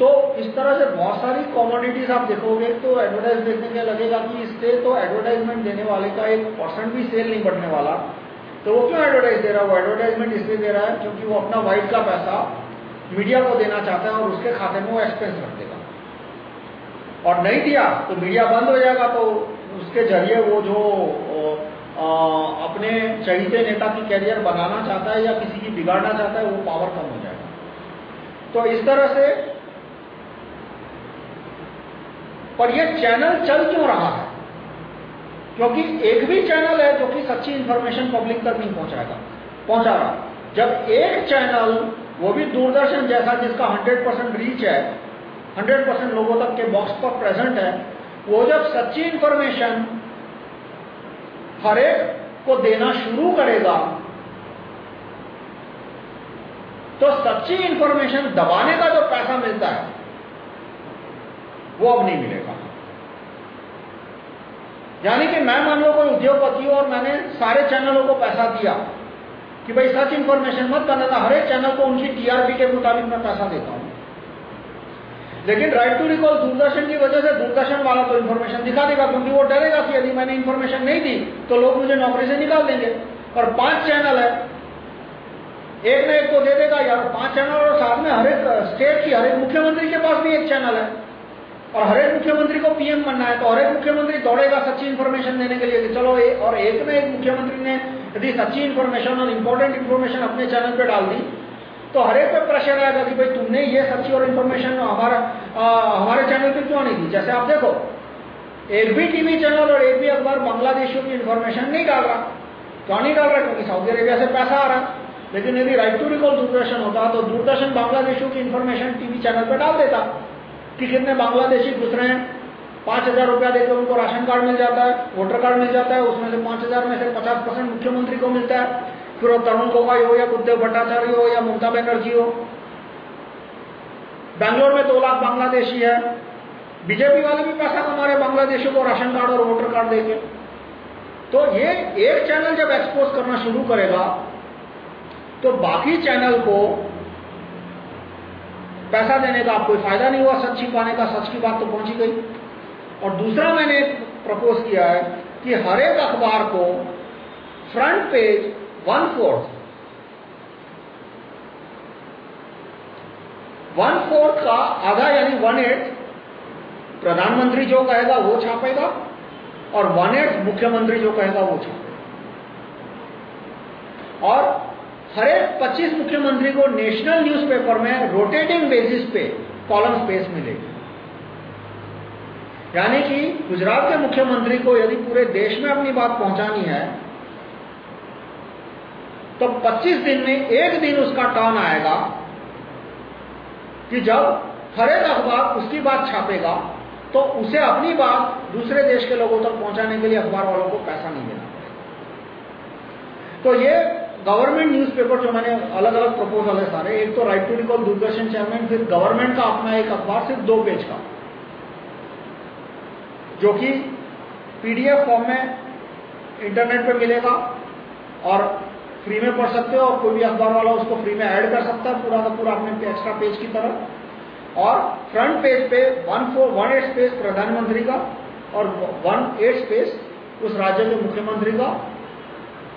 तो इस तरह से बहुत सारी कॉमोडिटीज आप देखोगे तो एडवर्टाइज देखने के लगेगा कि इससे तो एडवर्टाइजमेंट देने वाले का एक परसेंट भी सेल नहीं बढ़ने वाला। तो वो क्यों एडवर्टाइज दे रहा है? वो एडवर्टाइजमेंट इसलिए दे रहा है क्योंकि वो अपना वाइट का पैसा मीडिया को देना चाहता है और उसके खाते में वो एक्सपेंस रख देगा। और नहीं दिया तो मीडिया बंद हो जाएगा तो उसके ज़रिए वो जो आ, अपने चहीते नेता की कैरियर बनाना चाहता है या किसी की बिगाड़ना चाहता है वो पावर कम हो जाएगा। तो इस तरह से पर यह चैनल चल क्यों रहा है? क्योंकि एक भी चैनल है जो कि सच्ची इंफॉर्मेशन पब्लिक तक नहीं पहुंचाएगा पहुँचा रहा जब एक चैनल, वो भी दूरदर्शन जैसा जिसका 100 परसेंट रीच है 100 परसेंट लोगों तक के बॉक्स पर प्रेजेंट है, वो जब सच्ची इंफॉर्मेशन हर एक को देना शुरू करेगा तो सच्ची इंफॉर्मेशन दबाने का जो पैसा मिलता है, वो अब नहीं मिलेगा। यानी कि मैं मान लो कोई उद्योगपति और मैंने सारे चैनलों को पैसा दिया कि भाई सच इंफॉर्मेशन मत करना था, हर एक चैनल को उनकी टीआरपी के मुताबिक मैं पैसा देता हूँ। लेकिन राइट टू रिकॉल दूरदर्शन की वजह से दूरदर्शन वाला तो इन्फॉर्मेशन दिखा देगा, क्योंकि वो डरेगा कि यदि मैंने इन्फॉर्मेशन नहीं दी तो लोग मुझे नौकरी से निकाल देंगे। और पाँच चैनल है। एक ना एक तो दे देगा यार, पाँच चैनल और साथ में हर एक स्टेट की, हर एक मुख्यमंत्री के पास भी एक चैनल है। और हर मुख्यमंत्री को पीएम बनना है तो हर मुख्यमंत्री दौड़ेगा सच्ची इन्फॉर्मेशन देने के लिए कि चलो ए, और एक ना एक मुख्यमंत्री ने यदि सच्ची इन्फॉर्मेशन और इंपॉर्टेंट इन्फॉर्मेशन अपने चैनल पे डाल दी तो हर पे प्रेशर आएगा कि भाई तुमने ये सच्ची और इन्फॉर्मेशन हमारा हमारे चैनल पे क्यों नहीं दी? जैसे आप देखो एक भी टीवी चैनल और एक भी अखबार बांग्लादेशियों की इन्फॉर्मेशन नहीं डाल रहा। क्यों नहीं डाल रहा? क्योंकि सऊदी अरेबिया से पैसा आ रहा। लेकिन यदि राइट टू रिकॉल दूरदर्शन होता तो दूरदर्शन बांग्लादेशियों की इन्फॉर्मेशन टीवी चैनल पर डाल देता। कितने बांग्लादेशी घुस रहे हैं? पाँच हज़ार रुपया देकर उनको राशन कार्ड मिल जाता है, वोटर कार्ड मिल जाता है, उसमें से पाँच हज़ार में से पचास परसेंट मुख्यमंत्री को मिलता है। फिर वो तरुण गोगाई हो या गुरुदेव भट्टाचार्य हो या ममता बनर्जी हो। बैंगलोर में दो लाख बांग्लादेशी है। बीजेपी वाले भी पैसा कमा रहे बांग्लादेशियों को राशन कार्ड और वोटर कार्ड देके। तो ये एक चैनल जब एक्सपोज करना शुरू करेगा तो बाकी चैनल को पैसा देने का कोई फ़ायदा नहीं हुआ सच छिपाने का, सच की बात तो पहुँची गई। और दूसरा मैंने प्रपोज किया है कि हर एक अखबार को front page one fourth one fourth का आधा यानी वन एट प्रधानमंत्री जो कहेगा वो छापेगा और वन एट मुख्यमंत्री जो कहेगा वो छापेगा। और हर एक 25 मुख्यमंत्री को नेशनल न्यूज़पेपर में रोटेटिंग बेसिस पे कॉलम स्पेस मिलेगी। यानी कि गुजरात के मुख्यमंत्री को यदि पूरे देश में अपनी बात पहुंचानी है तो 25 दिन में एक दिन उसका टर्न आएगा कि जब हर एक अखबार उसकी बात छापेगा तो उसे अपनी बात दूसरे देश के लोगों तक पहुँचाने के लिए अखबार वालों को पैसा नहीं देना तो ये गवर्नमेंट न्यूज़पेपर जो मैंने अलग अलग प्रपोजल है सारे। एक तो right to recall Doordarshan channel फिर गवर्नमेंट का अपना एक अखबार, सिर्फ़ दो पेज का। जो कि पीडीएफ फॉर्म में इंटरनेट पे मिलेगा और फ्री में पढ़ सकते हो और कोई भी अखबार वाला उसको फ्री में ऐड कर सकता है, पूरा का पूरा अपने एक्स्ट्रा पेज की तरह। और फ्रंट पेज पे one four one eight space प्रधानमंत्री का और वन एट स्पेस उस राज्य के मुख्यमंत्री का।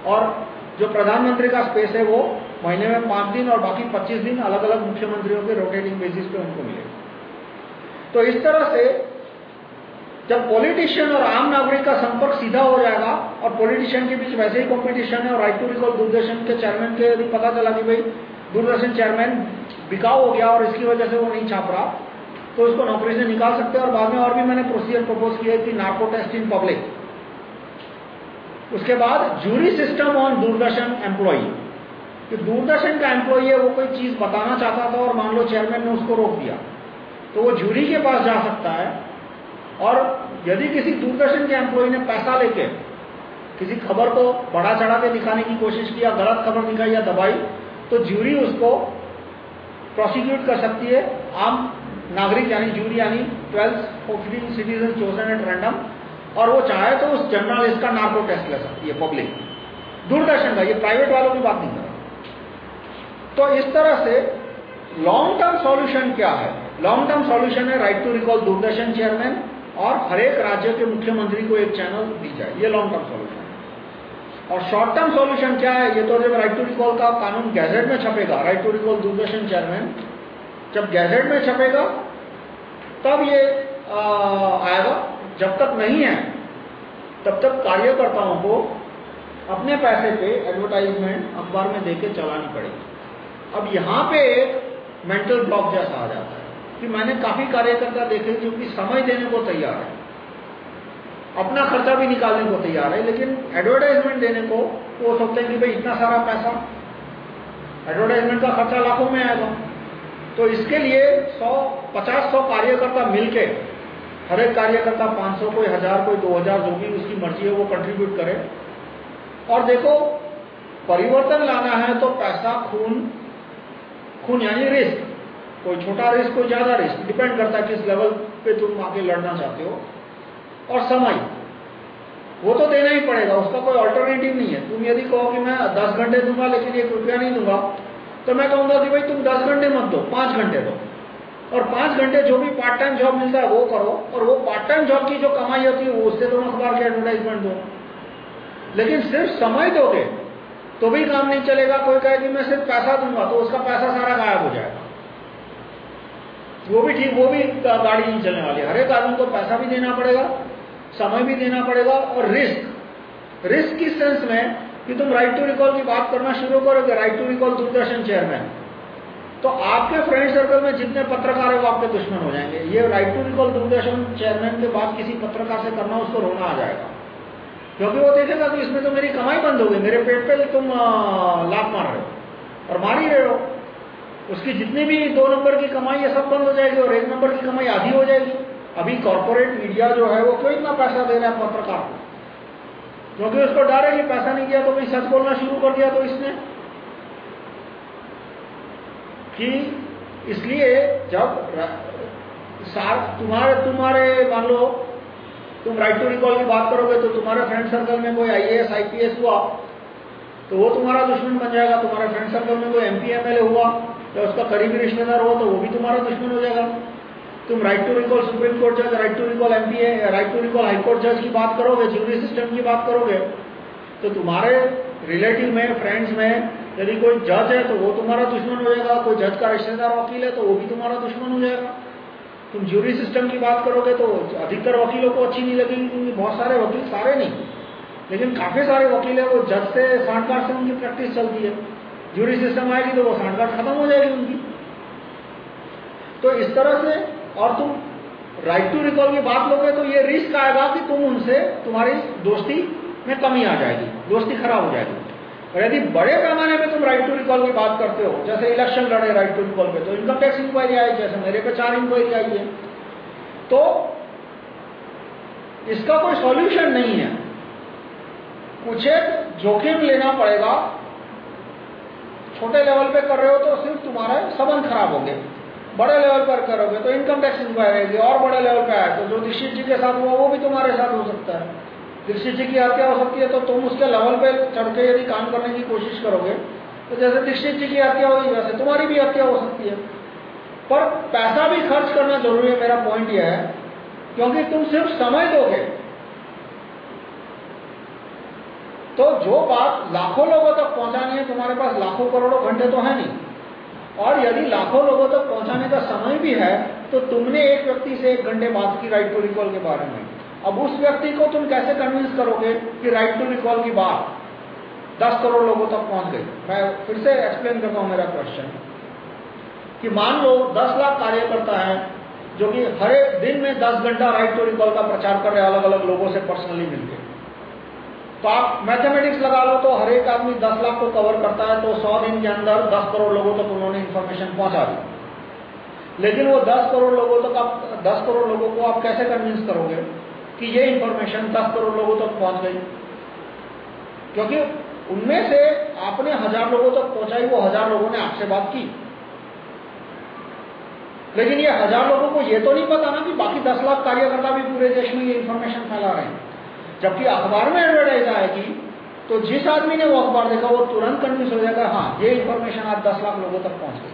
और जो प्रधानमंत्री का स्पेस है वो महीने में पाँच दिन और बाकी पच्चीस दिन अलग अलग मुख्यमंत्रियों के रोटेटिंग बेसिस पे उनको मिलेगा तो इस तरह से जब पॉलिटिशियन और आम नागरिक का संपर्क सीधा हो जाएगा और पॉलिटिशियन के बीच वैसे ही कंपटीशन है और राइट टू रिकॉल दूरदर्शन के चेयरमैन के यदि पता चला कि भाई दूरदर्शन चेयरमैन बिकाऊ हो गया और इसकी वजह से वो नहीं छाप रहा तो उसको नौकरी से निकाल सकते हैं। और बाद में और भी मैंने प्रोसीजर प्रपोज किया थी नार्को टेस्ट इन पब्लिक उसके बाद jury system on Doordarshan employee कि दूरदर्शन का एम्प्लॉई है, वो कोई चीज़ बताना चाहता था और मान लो चेयरमैन ने उसको रोक दिया। तो वो जूरी के पास जा सकता है और यदि किसी दूरदर्शन के एम्प्लॉय ने पैसा लेके किसी खबर को बढ़ा चढ़ा के दिखाने की कोशिश किया, गलत खबर दिखाई या दबाई तो ज्यूरी उसको प्रोसिक्यूट कर सकती है। आम नागरिक यानी ज्यूरी यानी twelfth officing citizen chosen at random और वो चाहे तो उस जर्नलिस्ट का नार्को टेस्ट ले सकती है पब्लिक दूरदर्शन का ये प्राइवेट वालों की बात नहीं कर तो इस तरह से लॉन्ग टर्म सॉल्यूशन क्या है? लॉन्ग टर्म सॉल्यूशन है right to recall Doordarshan chairman और हर एक राज्य के मुख्यमंत्री को एक चैनल दी जाए। ये लॉन्ग टर्म सॉल्यूशन है। और शॉर्ट टर्म सॉल्यूशन क्या है? ये तो जब राइट टू रिकॉल का कानून गैजेट में छपेगा right to recall Doordarshan chairman जब गैजेट में छपेगा तब ये आ, आएगा। जब तक नहीं है, तब तक कार्यकर्ताओं को अपने पैसे पे एडवर्टाइजमेंट अखबार में देके चलानी पड़ेगी। अब यहाँ पे एक मेंटल ब्लॉक जैसा आ जाता है कि मैंने काफ़ी कार्यकर्ता देखे जो कि समय देने को तैयार है। अपना खर्चा भी निकालने को तैयार है, लेकिन एडवर्टाइजमेंट देने को वो सोचते हैं कि भाई इतना सारा पैसा एडवर्टाइजमेंट का खर्चा लाखों में आएगा। तो इसके लिए 100 50 100 कार्यकर्ता मिलके हर एक कार्यकर्ता 500 कोई, हज़ार कोई 2000 जो भी उसकी मर्ज़ी है वो कंट्रीब्यूट करे। और देखो, परिवर्तन लाना है तो पैसा, खून खून यानी रिस्क कोई छोटा रिस्क कोई ज़्यादा रिस्क डिपेंड करता है किस लेवल पे तुम आके लड़ना चाहते हो। और समय, वो तो देना ही पड़ेगा, उसका कोई अल्टरनेटिव नहीं है। तुम यदि कहो कि मैं 10 घंटे दूँगा, लेकिन एक रुपया नहीं दूँगा। तो मैं कहूँगा कि भाई तुम 10 घंटे मत दो 5 घंटे दो। और पाँच घंटे जो भी पार्ट टाइम जॉब मिलता है, वो करो। और वो पार्ट टाइम जॉब की जो कमाई होती है, उससे तुम अखबार के एडवर्टाइजमेंट दो। लेकिन सिर्फ़ समय दोगे तो भी काम नहीं चलेगा। कोई कहे कि मैं सिर्फ़ पैसा दूँगा तो उसका पैसा सारा गायब हो जाएगा। वो भी ठीक, वो भी गाड़ी नहीं चलने वाली। हर एक आदमी को पैसा भी देना पड़ेगा, समय भी देना पड़ेगा और रिस्क रिस्क किस सेंस में? कि तुम राइट टू रिकॉल की बात करना शुरू करोगे। Right to recall Doordarshan chairman तो आपके फ्रेंड सर्कल में जितने पत्रकार है वो आपके दुश्मन हो जाएँगे। ये right to recall Doordarshan chairman के बाद किसी पत्रकार से करना, उसको रोना आ जाएगा। क्योंकि वो देखेगा कि इसमें तो मेरी कमाई बंद हो गई, मेरे पेट पे तुम लाभ मार रहे हो और मार ही रहे हो। उसकी जितनी भी दो नंबर की कमाई है सब बंद हो जाएगी और एक नंबर की कमाई आधी हो जाएगी। अभी कॉरपोरेट मीडिया जो है वो क्यों इतना पैसा दे रहा है पत्रकार को? क्योंकि उसको कि पैसा नहीं दिया तो भाई सच बोलना शुरू कर दिया तो इसने। कि इसलिए जब तुम्हारे तुम्हारे मान लो, तुम राइट टू रिकॉल की बात करोगे तो तुम्हारे फ्रेंड सर्कल में कोई आईएएस आईपीएस हुआ तो वो तुम्हारा दुश्मन बन जाएगा। तुम्हारे फ्रेंड सर्कल में कोई एमपी एमएलए हुआ, या उसका करीबी रिश्तेदार हो तो वो भी तुम्हारा दुश्मन हो जाएगा। तुम right to recall supreme court जज right to recall MP right to recall high court जज की बात करोगे ज्यूरी सिस्टम की बात करोगे तो तुम्हारे रिलेटिव में फ्रेंड्स में यदि कोई जज है तो वो तुम्हारा दुश्मन हो जाएगा, कोई जज का रिश्तेदार वकील है तो वो भी तुम्हारा दुश्मन हो जाएगा। तुम ज्यूरी सिस्टम की बात करोगे तो अधिकतर वकीलों को अच्छी नहीं लगेगी, क्योंकि बहुत सारे वकील सारे नहीं। लेकिन काफ़ी सारे वकील है, वो जज से सांठगांठ से उनकी प्रैक्टिस चलती है। ज्यूरी सिस्टम आएगी तो वो सांठगांठ खत्म हो जाएगी उनकी। तो इस तरह से और तुम राइट टू रिकॉल की बात लोगे तो ये रिस्क आएगा कि तुम उनसे, तुम्हारी दोस्ती में कमी आ जाएगी, दोस्ती खराब हो जाएगी। और यदि बड़े पैमाने पे तुम राइट टू रिकॉल की बात करते हो, जैसे इलेक्शन लड़े राइट टू रिकॉल पे तो इनकम टैक्स इंक्वायरी आई जैसे मेरे पे चार इंक्वायरी आई है। तो इसका कोई सॉल्यूशन नहीं है। कुछ एक जोखिम लेना पड़ेगा। छोटे लेवल पे कर रहे हो तो सिर्फ़ तुम्हारे संबंध खराब होंगे। बड़े लेवल पर करोगे तो इनकम टैक्स इंक्वायरी आएगी, और बड़े लेवल पे आए तो जो दीक्षित जी के साथ हुआ, वो भी तुम्हारे साथ हो सकता है। जी की हत्या हो सकती है तो तुम उसके लेवल पे चढ़ के यदि काम करने की कोशिश करोगे तो जैसे जी की हत्या हुई, वैसे तुम्हारी भी हत्या हो सकती है। पर पैसा भी खर्च करना ज़रूरी है, मेरा पॉइंट यह है, क्योंकि तुम सिर्फ़ समय दोगे। तो जो बात लाखों लोगों तक पहुंचानी है, तुम्हारे पास लाखों करोड़ों घंटे तो है नहीं। और यदि लाखों लोगों तक पहुँचाने का समय भी है तो तुमने एक व्यक्ति से एक घंटे बात की राइट टू रिकॉल के बारे में। अब उस व्यक्ति को तुम कैसे कन्विंस करोगे कि राइट टू रिकॉल की बात दस करोड़ लोगों तक पहुँच गई? मैं फिर से एक्सप्लेन करता हूँ मेरा क्वेश्चन कि मान लो दस लाख कार्यकर्ता है जो कि हर दिन में दस घंटा राइट टू रिकॉल का प्रचार कर रहे अलग अलग लोगों से पर्सनली मिलकर तो आप मैथमेटिक्स लगा लो तो हर एक आदमी 10 लाख को कवर करता है तो 100 दिन के अंदर 10 करोड़ लोगों तक उन्होंने इन्फॉर्मेशन पहुँचा दी। लेकिन वो 10 करोड़ लोगों तक आप 10 करोड़ लोगों को आप कैसे कन्विंस करोगे? कि ये इन्फॉर्मेशन 10 करोड़ लोगों तक पहुँच गई। क्योंकि उनमें से आपने हज़ार लोगों तक पहुंचाई, वो हज़ार लोगों ने आपसे बात की। लेकिन ये हज़ार लोगों को ये तो नहीं पता ना कि बाकी 10 लाख कार्यकर्ता भी पूरे देश में ये इन्फॉर्मेशन फैला रहे हैं। जबकि अखबार में एडवर्टाइज आएगी तो जिस आदमी ने वो अखबार देखा, वो तुरंत कन्विंस हो जाएगा हाँ ये इन्फॉर्मेशन आज दस लाख लोगों तक पहुँच गई।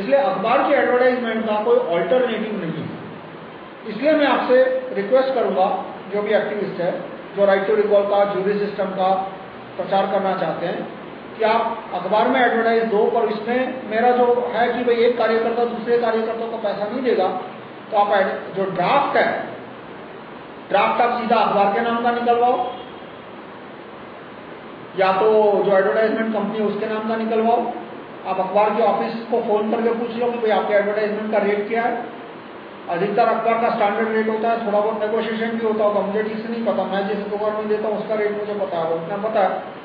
इसलिए अखबार की एडवर्टाइजमेंट का कोई ऑल्टरनेटिव नहीं है। इसलिए मैं आपसे रिक्वेस्ट करूँगा, जो भी एक्टिविस्ट है, जो राइट टू रिकॉल का जूरी सिस्टम का प्रचार करना चाहते हैं, कि आप अखबार में एडवर्टाइज दो, पर इसमें मेरा जो है कि भाई एक कार्यकर्ता दूसरे कार्यकर्ता को पैसा नहीं देगा तो आप जो ड्राफ्ट है ड्राफ्ट आप सीधा अखबार के नाम का निकलवाओ, या तो जो एडवर्टाइजमेंट कंपनी है, उसके नाम का निकलवाओ। आप अखबार के ऑफ़िस को फ़ोन करके पूछ लो कि भाई आपके एडवर्टाइजमेंट का रेट क्या है? अधिकतर अखबार का स्टैंडर्ड रेट होता है थोड़ा बहुत नेगोशिएशन भी होता होगा, मुझे ठीक से नहीं पता, मैं जिस दुकान में देता हूँ, उसका रेट मुझे पता है उतना पता है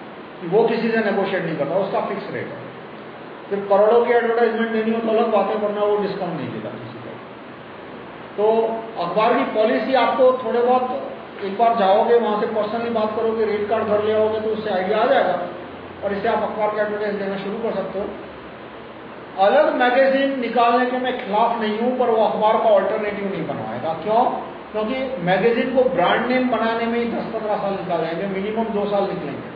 वो किसी से नेगोशिएट नहीं करता, उसका फिक्स रेट है। फिर करोड़ों की एडवर्टाइजमेंट देनी हो तो अलग बातें करना वो डिस्काउंट नहीं देता किसी को। तो अखबार की पॉलिसी आपको थोड़े बहुत, एक बार जाओगे, वहाँ से पर्सनली बात करोगे रेट कार्ड भर ले आओगे तो उससे आइडिया आ जाएगा, और इससे आप अखबार के एडवर्टाइज देना शुरू कर सकते हो। अलग मैगजीन निकालने के मैं खिलाफ नहीं हूँ, पर वो अखबार का ऑल्टरनेटिव नहीं बनवाएगा। क्यों? क्योंकि मैगजीन को ब्रांड नेम बनाने में ही दस पंद्रह साल निकाल जाएँगे मिनिमम दो साल निकलेंगे।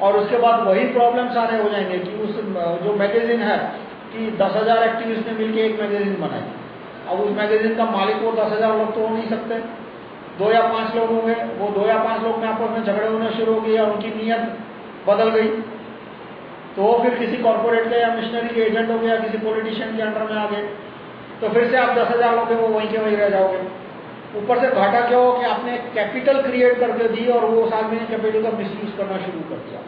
और उसके बाद वही प्रॉब्लम सारे हो जाएँगे कि उस, जो मैगजीन है कि दस हज़ार एक्टिविस्ट ने मिलकर एक मैगजीन बनाई। अब उस मैगजीन का मालिक वो दस हज़ार लोग तो हो नहीं सकते। दो या पाँच लोग होंगे, वो दो या पाँच लोग में आपस में झगड़े होने शुरू हो गए या उनकी नीयत बदल गई। तो फिर किसी कॉर्पोरेट के या मिशनरी के एजेंट हो गए या किसी पॉलिटिशियन के अंडर में आ गए तो फिर से आप दस हज़ार लोग वो वहीं के वहीं रह जाओगे। ऊपर से घाटा क्या हो कि आपने कैपिटल क्रिएट करके दी और वो आदमी ने कैपिटल का मिसयूज करना शुरू कर दिया।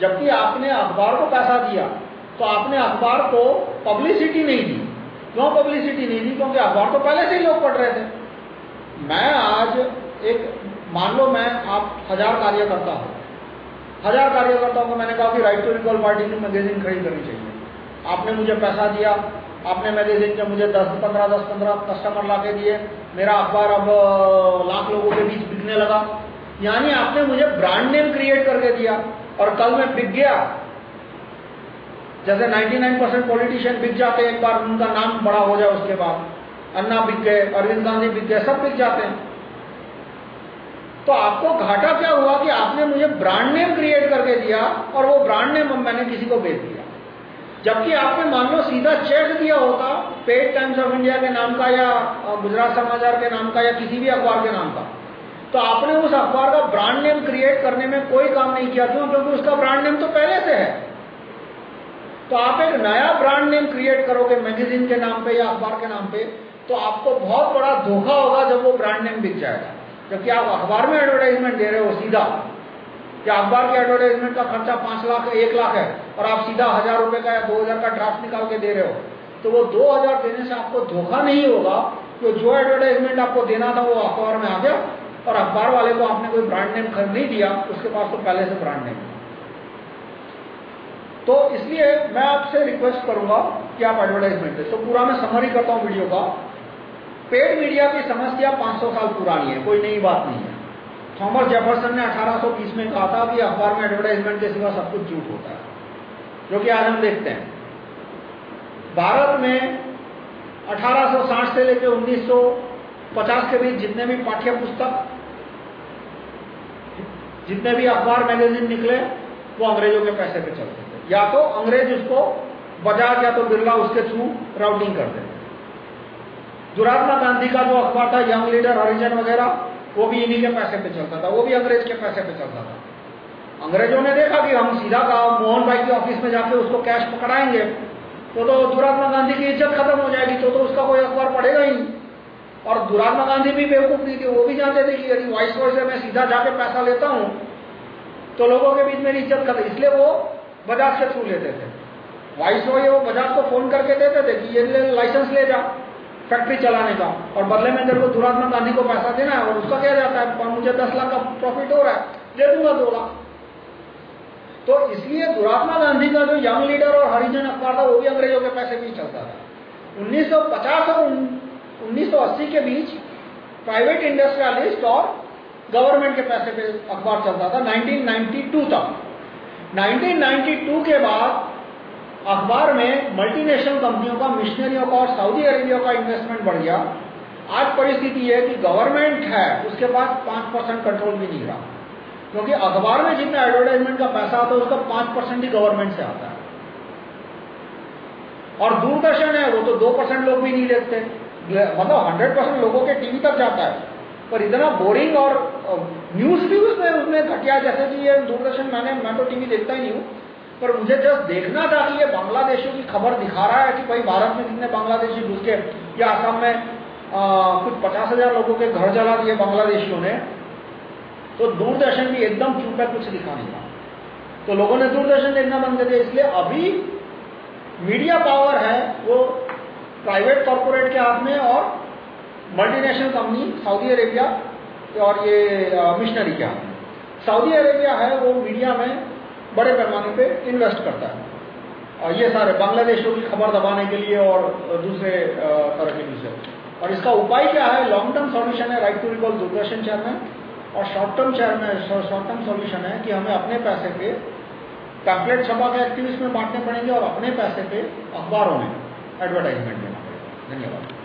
जबकि आपने अखबार को पैसा दिया तो आपने अखबार को पब्लिसिटी नहीं दी। क्यों पब्लिसिटी नहीं दी? क्योंकि अखबार तो पहले से ही लोग पढ़ रहे थे। मैं आज एक, मान लो मैं आप हज़ार कार्य करता हूँ। हज़ार कार्यकर्ताओं को मैंने कहा कि राइट टू रिकॉल पार्टी की मैगजीन खरीद करनी चाहिए। आपने मुझे पैसा दिया, आपने मैगजीन के मुझे 10 15 10 15 कस्टमर ला के दिए, मेरा अखबार अब लाख लोगों के बीच बिकने लगा। यानी आपने मुझे ब्रांड नेम क्रिएट करके दिया और कल मैं बिक गया। जैसे 99 परसेंट पॉलिटिशियन बिक जाते हैं, एक बार उनका नाम बड़ा हो जाए उसके बाद। अन्ना बिक गए, अरविंद गांधी बिक गए, सब बिक जाते हैं। तो आपको घाटा क्या हुआ कि आपने मुझे ब्रांड नेम क्रिएट करके दिया और वो ब्रांड नेम मैंने किसी को बेच दिया। जबकि आपने मान लो सीधा चेक दिया होता पेड टाइम्स ऑफ़ इंडिया के नाम का या गुजरात समाचार के नाम का या किसी भी अखबार के नाम का। तो आपने उस अखबार का ब्रांड नेम क्रिएट करने में कोई काम नहीं किया। क्यों? क्योंकि उसका ब्रांड नेम तो पहले से है। तो आप एक नया ब्रांड नेम क्रिएट करोगे मैगजीन के नाम पे या अखबार के नाम पे तो आपको बहुत बड़ा धोखा होगा जब वो ब्रांड नेम बिक जाएगा। जबकि आप अखबार में एडवर्टाइजमेंट दे रहे हो सीधा। कि अखबार के एडवर्टाइजमेंट का खर्चा पाँच लाख, एक लाख है और आप सीधा हज़ार रुपए का या दो हज़ार का ड्राफ्ट निकाल के दे रहे हो तो वो दो हज़ार देने से आपको धोखा नहीं होगा कि जो एडवर्टाइजमेंट आपको देना था वो अखबार में आ गया और अखबार वाले को आपने कोई ब्रांड नेम खरीद नहीं दिया, उसके पास तो पहले से ब्रांड नेम तो इसलिए मैं आपसे रिक्वेस्ट करूँगा कि आप एडवर्टाइजमेंट दे। तो पूरा मैं समरी करता हूँ वीडियो का। पेड मीडिया की समस्या 500 साल पुरानी है, कोई नई बात नहीं है। थॉमस जेफरसन ने 1820 में कहा था कि अखबार में एडवर्टाइजमेंट के सिवा सब कुछ झूठ होता है, जो कि आज हम देखते हैं। भारत में 1860 से लेकर 1950 के बीच जितने भी पाठ्य पुस्तक जितने भी अखबार मैगजीन निकले, वो अंग्रेज़ों के पैसे पे चलते थे। या तो अंग्रेज़ उसको बजाज या तो बिरला उसके थ्रू राउटिंग करते दुरात्मा गांधी का जो अखबार था यंग लीडर हरिजन वगैरह, वो भी इन्हीं के पैसे पे चलता था, वो भी अंग्रेज़ के पैसे पे चलता था। अंग्रेज़ों ने देखा कि हम सीधा कहा, मोहन भाई के ऑफ़िस में जाके उसको कैश पकड़ाएँगे तो तो दुरात्मा गांधी की इज़्ज़त खत्म हो जाएगी तो तो उसका कोई अखबार पड़ेगा ही और दुरात्मा गांधी भी बेवकूफ़ नहीं थे, वो भी जानते थे कि यदि वाइस से मैं सीधा जाके पैसा लेता हूँ तो लोगों के बीच मेरी इज़्ज़त खत्म, इसलिए वो बजाज के थ्रू लेते थे। वॉइस वो बजाज को फ़ोन करके देते थे कि ये लाइसेंस ले जा। फैक्ट्री चलाने का। और बदले में तेरे को दुरात्मा गांधी को पैसा देना है, और उसका क्या जाता है मुझे दस लाख का प्रॉफिट हो रहा है, दे दूँगा दो लाख। तो इसलिए दुरात्मा गांधी का जो यंग लीडर और हरिजन अखबार था, वो भी अंग्रेज़ों के पैसे भी चलता था। 1950 और 1980 के बीच प्राइवेट इंडस्ट्रियलिस्ट और गवर्नमेंट के पैसे पे अखबार चलता था 1992 तक। 1992 के बाद अखबार में मल्टीनेशनल कंपनियों का मिशनरियों का और सऊदी अरेबिया का इन्वेस्टमेंट बढ़ गया। आज परिस्थिति है कि गवर्नमेंट है, उसके पास पाँच परसेंट कंट्रोल भी नहीं रहा। क्योंकि अखबार में जितना एडवर्टाइजमेंट का पैसा आता है, उसका पाँच परसेंट ही गवर्नमेंट से आता है। और दूरदर्शन है, वो तो दो परसेंट लोग भी नहीं देखते। मतलब हंड्रेड परसेंट लोगों के टीवी तक जाता है। पर इतना बोरिंग और न्यूज़ भी उसमें उसमें घटिया जैसे कि ये दूरदर्शन, मैंने, मैं तो टीवी देखता ही नहीं हूँ। पर मुझे जस्ट देखना था कि ये बांग्लादेशियों की खबर दिखा रहा है कि भाई भारत में कितने बांग्लादेशी घुस के या आसाम में आ, कुछ पचास हज़ार लोगों के घर जला दिए बांग्लादेशियों ने। तो दूरदर्शन भी एकदम चुप है कुछ दिखा नहीं रहा। तो लोगों ने दूरदर्शन देखना बंद कर दिया इसलिए अभी मीडिया पावर है वो प्राइवेट कॉरपोरेट के हाथ में और मल्टीनेशनल कंपनी सऊदी अरेबिया और ये मिशनरी के हाथ में। सऊदी अरेबिया है वो मीडिया में बड़े पैमाने पे इन्वेस्ट करता है। और ये सारे बांग्लादेशों की खबर दबाने के लिए और दूसरे तरह के विषय और इसका उपाय क्या है? लॉन्ग टर्म सॉल्यूशन है right to recall Doordarshan chairman और short term chairman short term solution है कि हमें अपने पैसे पे पैम्पलेट छपा के एक्टिविस्ट में बांटने पड़ेंगे और अपने पैसे पे अखबारों में एडवर्टाइजमेंट देना पड़ेगा। धन्यवाद।